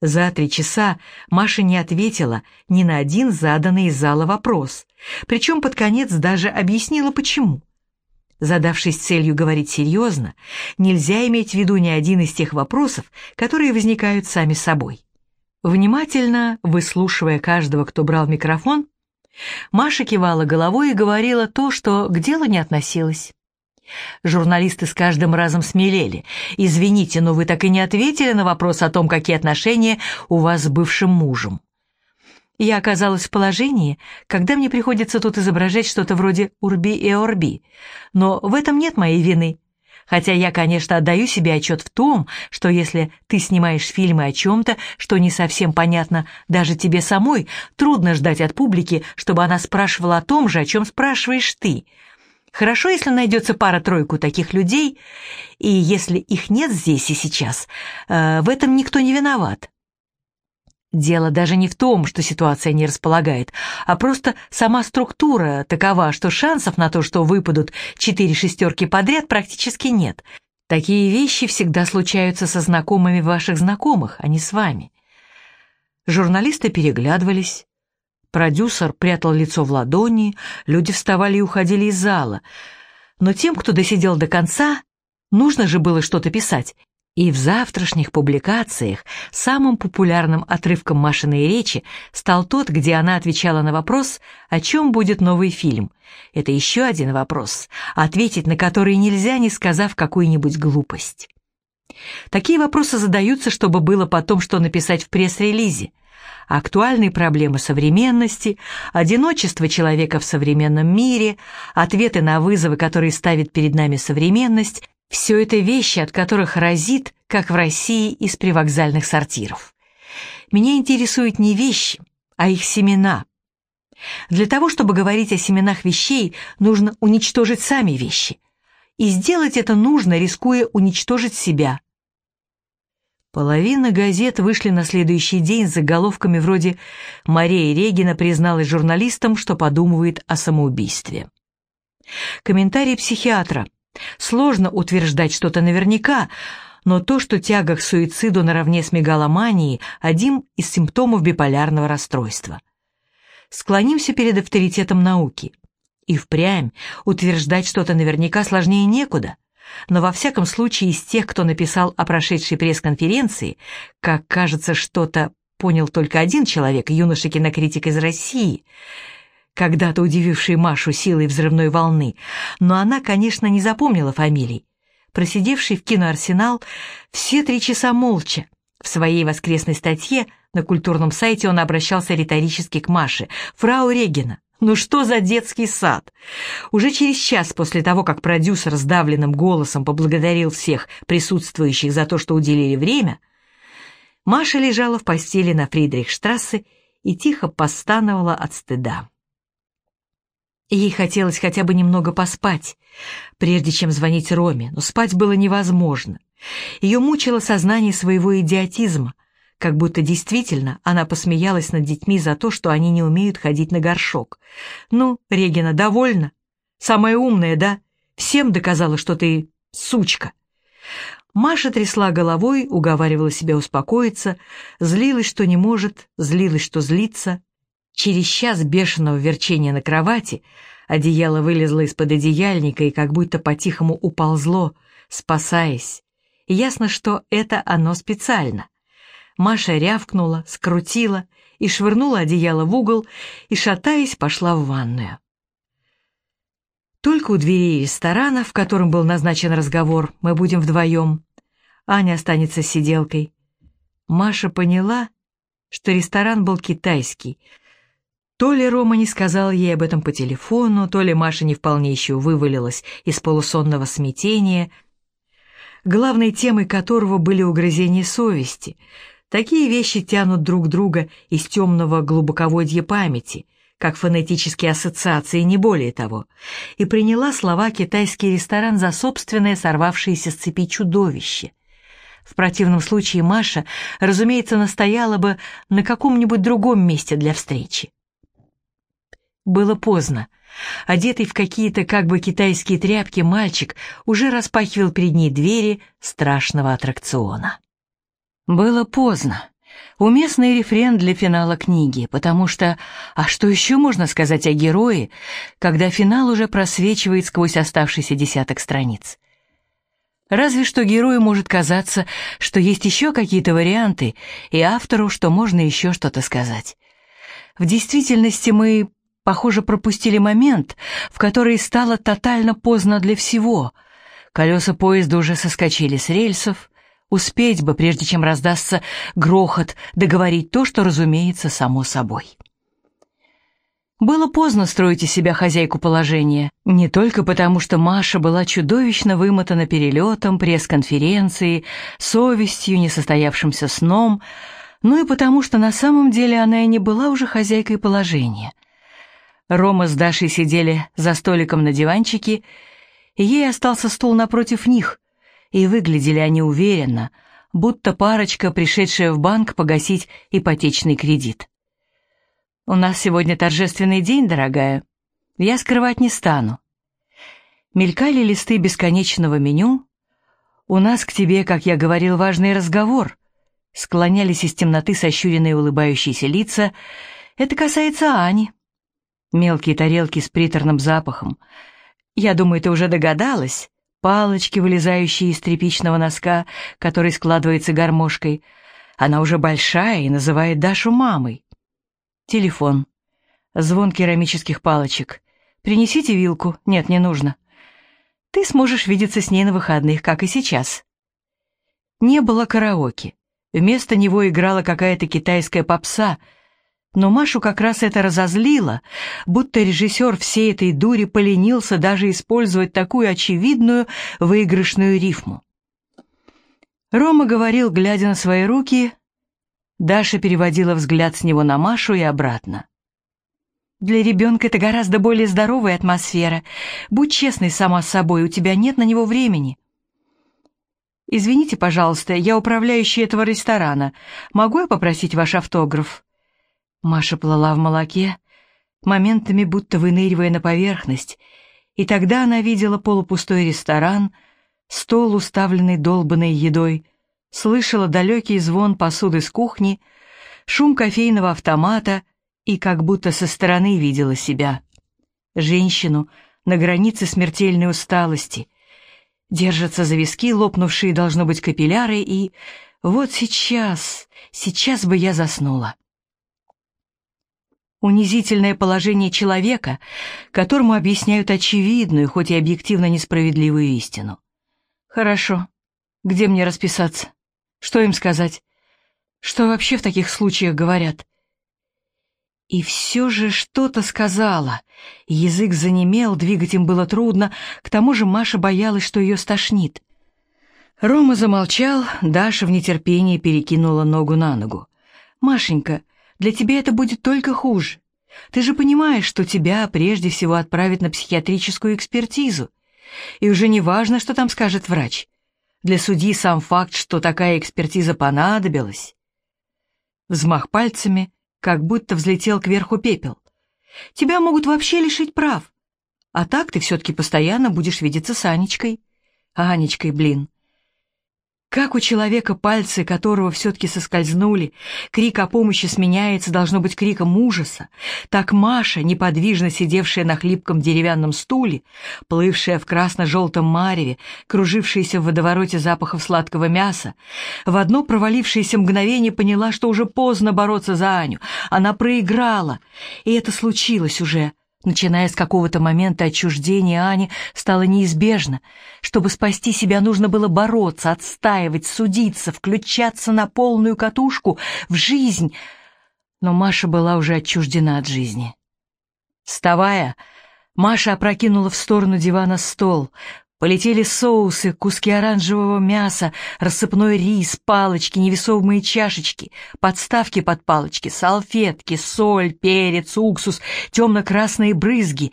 за три часа Маша не ответила ни на один заданный из зала вопрос, причем под конец даже объяснила почему. Задавшись целью говорить серьезно, нельзя иметь в виду ни один из тех вопросов, которые возникают сами собой. Внимательно выслушивая каждого, кто брал микрофон, Маша кивала головой и говорила то, что к делу не относилось. Журналисты с каждым разом смелели. «Извините, но вы так и не ответили на вопрос о том, какие отношения у вас с бывшим мужем». Я оказалась в положении, когда мне приходится тут изображать что-то вроде «урби и орби». Но в этом нет моей вины. Хотя я, конечно, отдаю себе отчет в том, что если ты снимаешь фильмы о чем-то, что не совсем понятно даже тебе самой, трудно ждать от публики, чтобы она спрашивала о том же, о чем спрашиваешь ты – Хорошо, если найдется пара-тройку таких людей, и если их нет здесь и сейчас, э, в этом никто не виноват. Дело даже не в том, что ситуация не располагает, а просто сама структура такова, что шансов на то, что выпадут четыре шестерки подряд, практически нет. Такие вещи всегда случаются со знакомыми ваших знакомых, а не с вами. Журналисты переглядывались. Продюсер прятал лицо в ладони, люди вставали и уходили из зала. Но тем, кто досидел до конца, нужно же было что-то писать, И в завтрашних публикациях самым популярным отрывком Машиной речи стал тот, где она отвечала на вопрос, о чем будет новый фильм. Это еще один вопрос, ответить на который нельзя, не сказав какую-нибудь глупость. Такие вопросы задаются, чтобы было потом что написать в пресс-релизе. Актуальные проблемы современности, одиночество человека в современном мире, ответы на вызовы, которые ставит перед нами современность, все это вещи, от которых разит, как в России из привокзальных сортиров. Меня интересуют не вещи, а их семена. Для того, чтобы говорить о семенах вещей, нужно уничтожить сами вещи. И сделать это нужно, рискуя уничтожить себя. Половина газет вышли на следующий день с заголовками вроде «Мария Регина призналась журналистам, что подумывает о самоубийстве». Комментарий психиатра. Сложно утверждать что-то наверняка, но то, что тяга к суициду наравне с мегаломанией – один из симптомов биполярного расстройства. Склонимся перед авторитетом науки. И впрямь утверждать что-то наверняка сложнее некуда – но во всяком случае из тех, кто написал о прошедшей пресс-конференции, как кажется, что-то понял только один человек, юноша-кинокритик из России, когда-то удививший Машу силой взрывной волны, но она, конечно, не запомнила фамилий. Просидевший в киноарсенал все три часа молча. В своей воскресной статье на культурном сайте он обращался риторически к Маше, фрау Регина. Ну что за детский сад? Уже через час после того, как продюсер сдавленным голосом поблагодарил всех присутствующих за то, что уделили время, Маша лежала в постели на Фридрихштрассе и тихо постановала от стыда. Ей хотелось хотя бы немного поспать, прежде чем звонить Роме, но спать было невозможно. Ее мучило сознание своего идиотизма — как будто действительно она посмеялась над детьми за то, что они не умеют ходить на горшок. «Ну, Регина, довольна? Самая умная, да? Всем доказала, что ты сучка». Маша трясла головой, уговаривала себя успокоиться, злилась, что не может, злилась, что злится. Через час бешеного верчения на кровати одеяло вылезло из-под одеяльника и как будто по-тихому уползло, спасаясь. ясно, что это оно специально. Маша рявкнула, скрутила и швырнула одеяло в угол и, шатаясь, пошла в ванную. Только у дверей ресторана, в котором был назначен разговор, мы будем вдвоем. Аня останется сиделкой. Маша поняла, что ресторан был китайский. То ли Рома не сказал ей об этом по телефону, то ли Маша не вполне еще вывалилась из полусонного смятения, главной темой которого были угрызения совести — Такие вещи тянут друг друга из темного глубоководья памяти, как фонетические ассоциации, не более того, и приняла слова «китайский ресторан» за собственное сорвавшееся с цепи чудовище. В противном случае Маша, разумеется, настояла бы на каком-нибудь другом месте для встречи. Было поздно. Одетый в какие-то как бы китайские тряпки мальчик уже распахивал перед ней двери страшного аттракциона. Было поздно. Уместный рефрен для финала книги, потому что, а что еще можно сказать о герое, когда финал уже просвечивает сквозь оставшийся десяток страниц? Разве что герою может казаться, что есть еще какие-то варианты, и автору, что можно еще что-то сказать. В действительности мы, похоже, пропустили момент, в который стало тотально поздно для всего. Колеса поезда уже соскочили с рельсов, Успеть бы, прежде чем раздастся грохот, договорить то, что, разумеется, само собой. Было поздно строить из себя хозяйку положения, не только потому, что Маша была чудовищно вымотана перелетом, пресс-конференцией, совестью, несостоявшимся сном, но и потому, что на самом деле она и не была уже хозяйкой положения. Рома с Дашей сидели за столиком на диванчике, ей остался стул напротив них, и выглядели они уверенно, будто парочка, пришедшая в банк погасить ипотечный кредит. «У нас сегодня торжественный день, дорогая. Я скрывать не стану». Мелькали листы бесконечного меню. «У нас к тебе, как я говорил, важный разговор». Склонялись из темноты сощуренные улыбающиеся лица. «Это касается Ани». Мелкие тарелки с приторным запахом. «Я думаю, ты уже догадалась. палочки, вылезающие из тряпичного носка, который складывается гармошкой. Она уже большая и называет Дашу мамой. Телефон. Звон керамических палочек. «Принесите вилку». «Нет, не нужно». Ты сможешь видеться с ней на выходных, как и сейчас. Не было караоке. Вместо него играла какая-то китайская попса, но Машу как раз это разозлило, будто режиссер всей этой дури поленился даже использовать такую очевидную выигрышную рифму. Рома говорил, глядя на свои руки, Даша переводила взгляд с него на Машу и обратно. Для ребенка это гораздо более здоровая атмосфера. Будь честной сама с собой, у тебя нет на него времени. «Извините, пожалуйста, я управляющий этого ресторана. Могу я попросить ваш автограф?» Маша плыла в молоке, моментами будто выныривая на поверхность, и тогда она видела полупустой ресторан, стол, уставленный долбанной едой, слышала далекий звон посуды с кухни, шум кофейного автомата — и как будто со стороны видела себя. Женщину на границе смертельной усталости. Держатся за виски лопнувшие, должно быть, капилляры, и вот сейчас, сейчас бы я заснула. Унизительное положение человека, которому объясняют очевидную, хоть и объективно несправедливую истину. Хорошо. Где мне расписаться? Что им сказать? Что вообще в таких случаях говорят? И все же что-то сказала. Язык занемел, двигать им было трудно, к тому же Маша боялась, что ее стошнит. Рома замолчал, Даша в нетерпении перекинула ногу на ногу. «Машенька, для тебя это будет только хуже. Ты же понимаешь, что тебя прежде всего отправят на психиатрическую экспертизу. И уже не важно, что там скажет врач. Для судьи сам факт, что такая экспертиза понадобилась». Взмах пальцами — как будто взлетел кверху пепел. Тебя могут вообще лишить прав. А так ты все-таки постоянно будешь видеться с Анечкой. Анечкой, блин. Как у человека пальцы, которого все-таки соскользнули, крик о помощи сменяется, должно быть, криком ужаса, так Маша, неподвижно сидевшая на хлипком деревянном стуле, плывшая в красно-желтом мареве, кружившаяся в водовороте запахов сладкого мяса, в одно провалившееся мгновение поняла, что уже поздно бороться за Аню. Она проиграла, и это случилось уже, Начиная с какого-то момента отчуждения Ани стало неизбежно. Чтобы спасти себя, нужно было бороться, отстаивать, судиться, включаться на полную катушку в жизнь. Но Маша была уже отчуждена от жизни. Вставая, Маша опрокинула в сторону дивана стол, Полетели соусы, куски оранжевого мяса, рассыпной рис, палочки, невесомые чашечки, подставки под палочки, салфетки, соль, перец, уксус, темно-красные брызги,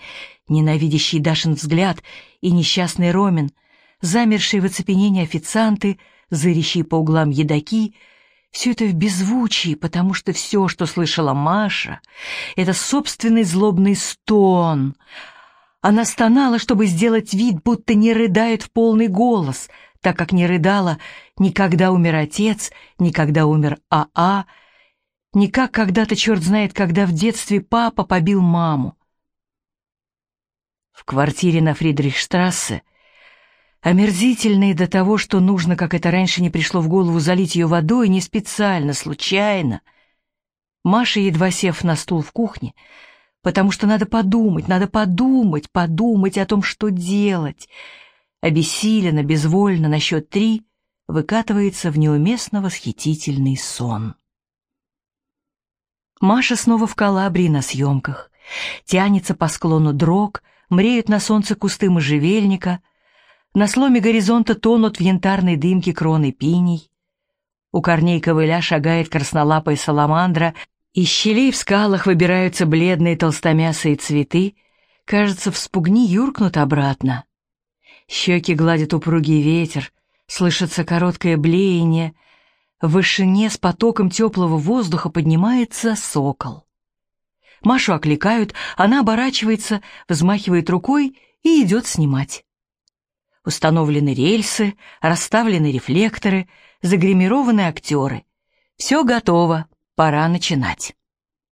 ненавидящий Дашин взгляд и несчастный Ромин, замершие в оцепенении официанты, зырящие по углам едаки — все это в беззвучии, потому что все, что слышала Маша, — это собственный злобный стон — она стонала, чтобы сделать вид, будто не рыдает в полный голос, так как не рыдала никогда умер отец, никогда умер АА, не как когда-то, черт знает, когда в детстве папа побил маму. В квартире на Фридрихштрассе, омерзительной до того, что нужно, как это раньше не пришло в голову, залить ее водой, не специально, случайно, Маша, едва сев на стул в кухне, потому что надо подумать, надо подумать, подумать о том, что делать. Обессиленно, безвольно, на счет три выкатывается в неуместно восхитительный сон. Маша снова в Калабрии на съемках. Тянется по склону дрог, мреют на солнце кусты можжевельника, на сломе горизонта тонут в янтарной дымке кроны пиней. У корней ковыля шагает краснолапая саламандра из щелей в скалах выбираются бледные толстомясые цветы, кажется, вспугни юркнут обратно. Щеки гладит упругий ветер, слышится короткое блеяние, в вышине с потоком теплого воздуха поднимается сокол. Машу окликают, она оборачивается, взмахивает рукой и идет снимать. Установлены рельсы, расставлены рефлекторы, загримированы актеры. Все готово. Пора начинать.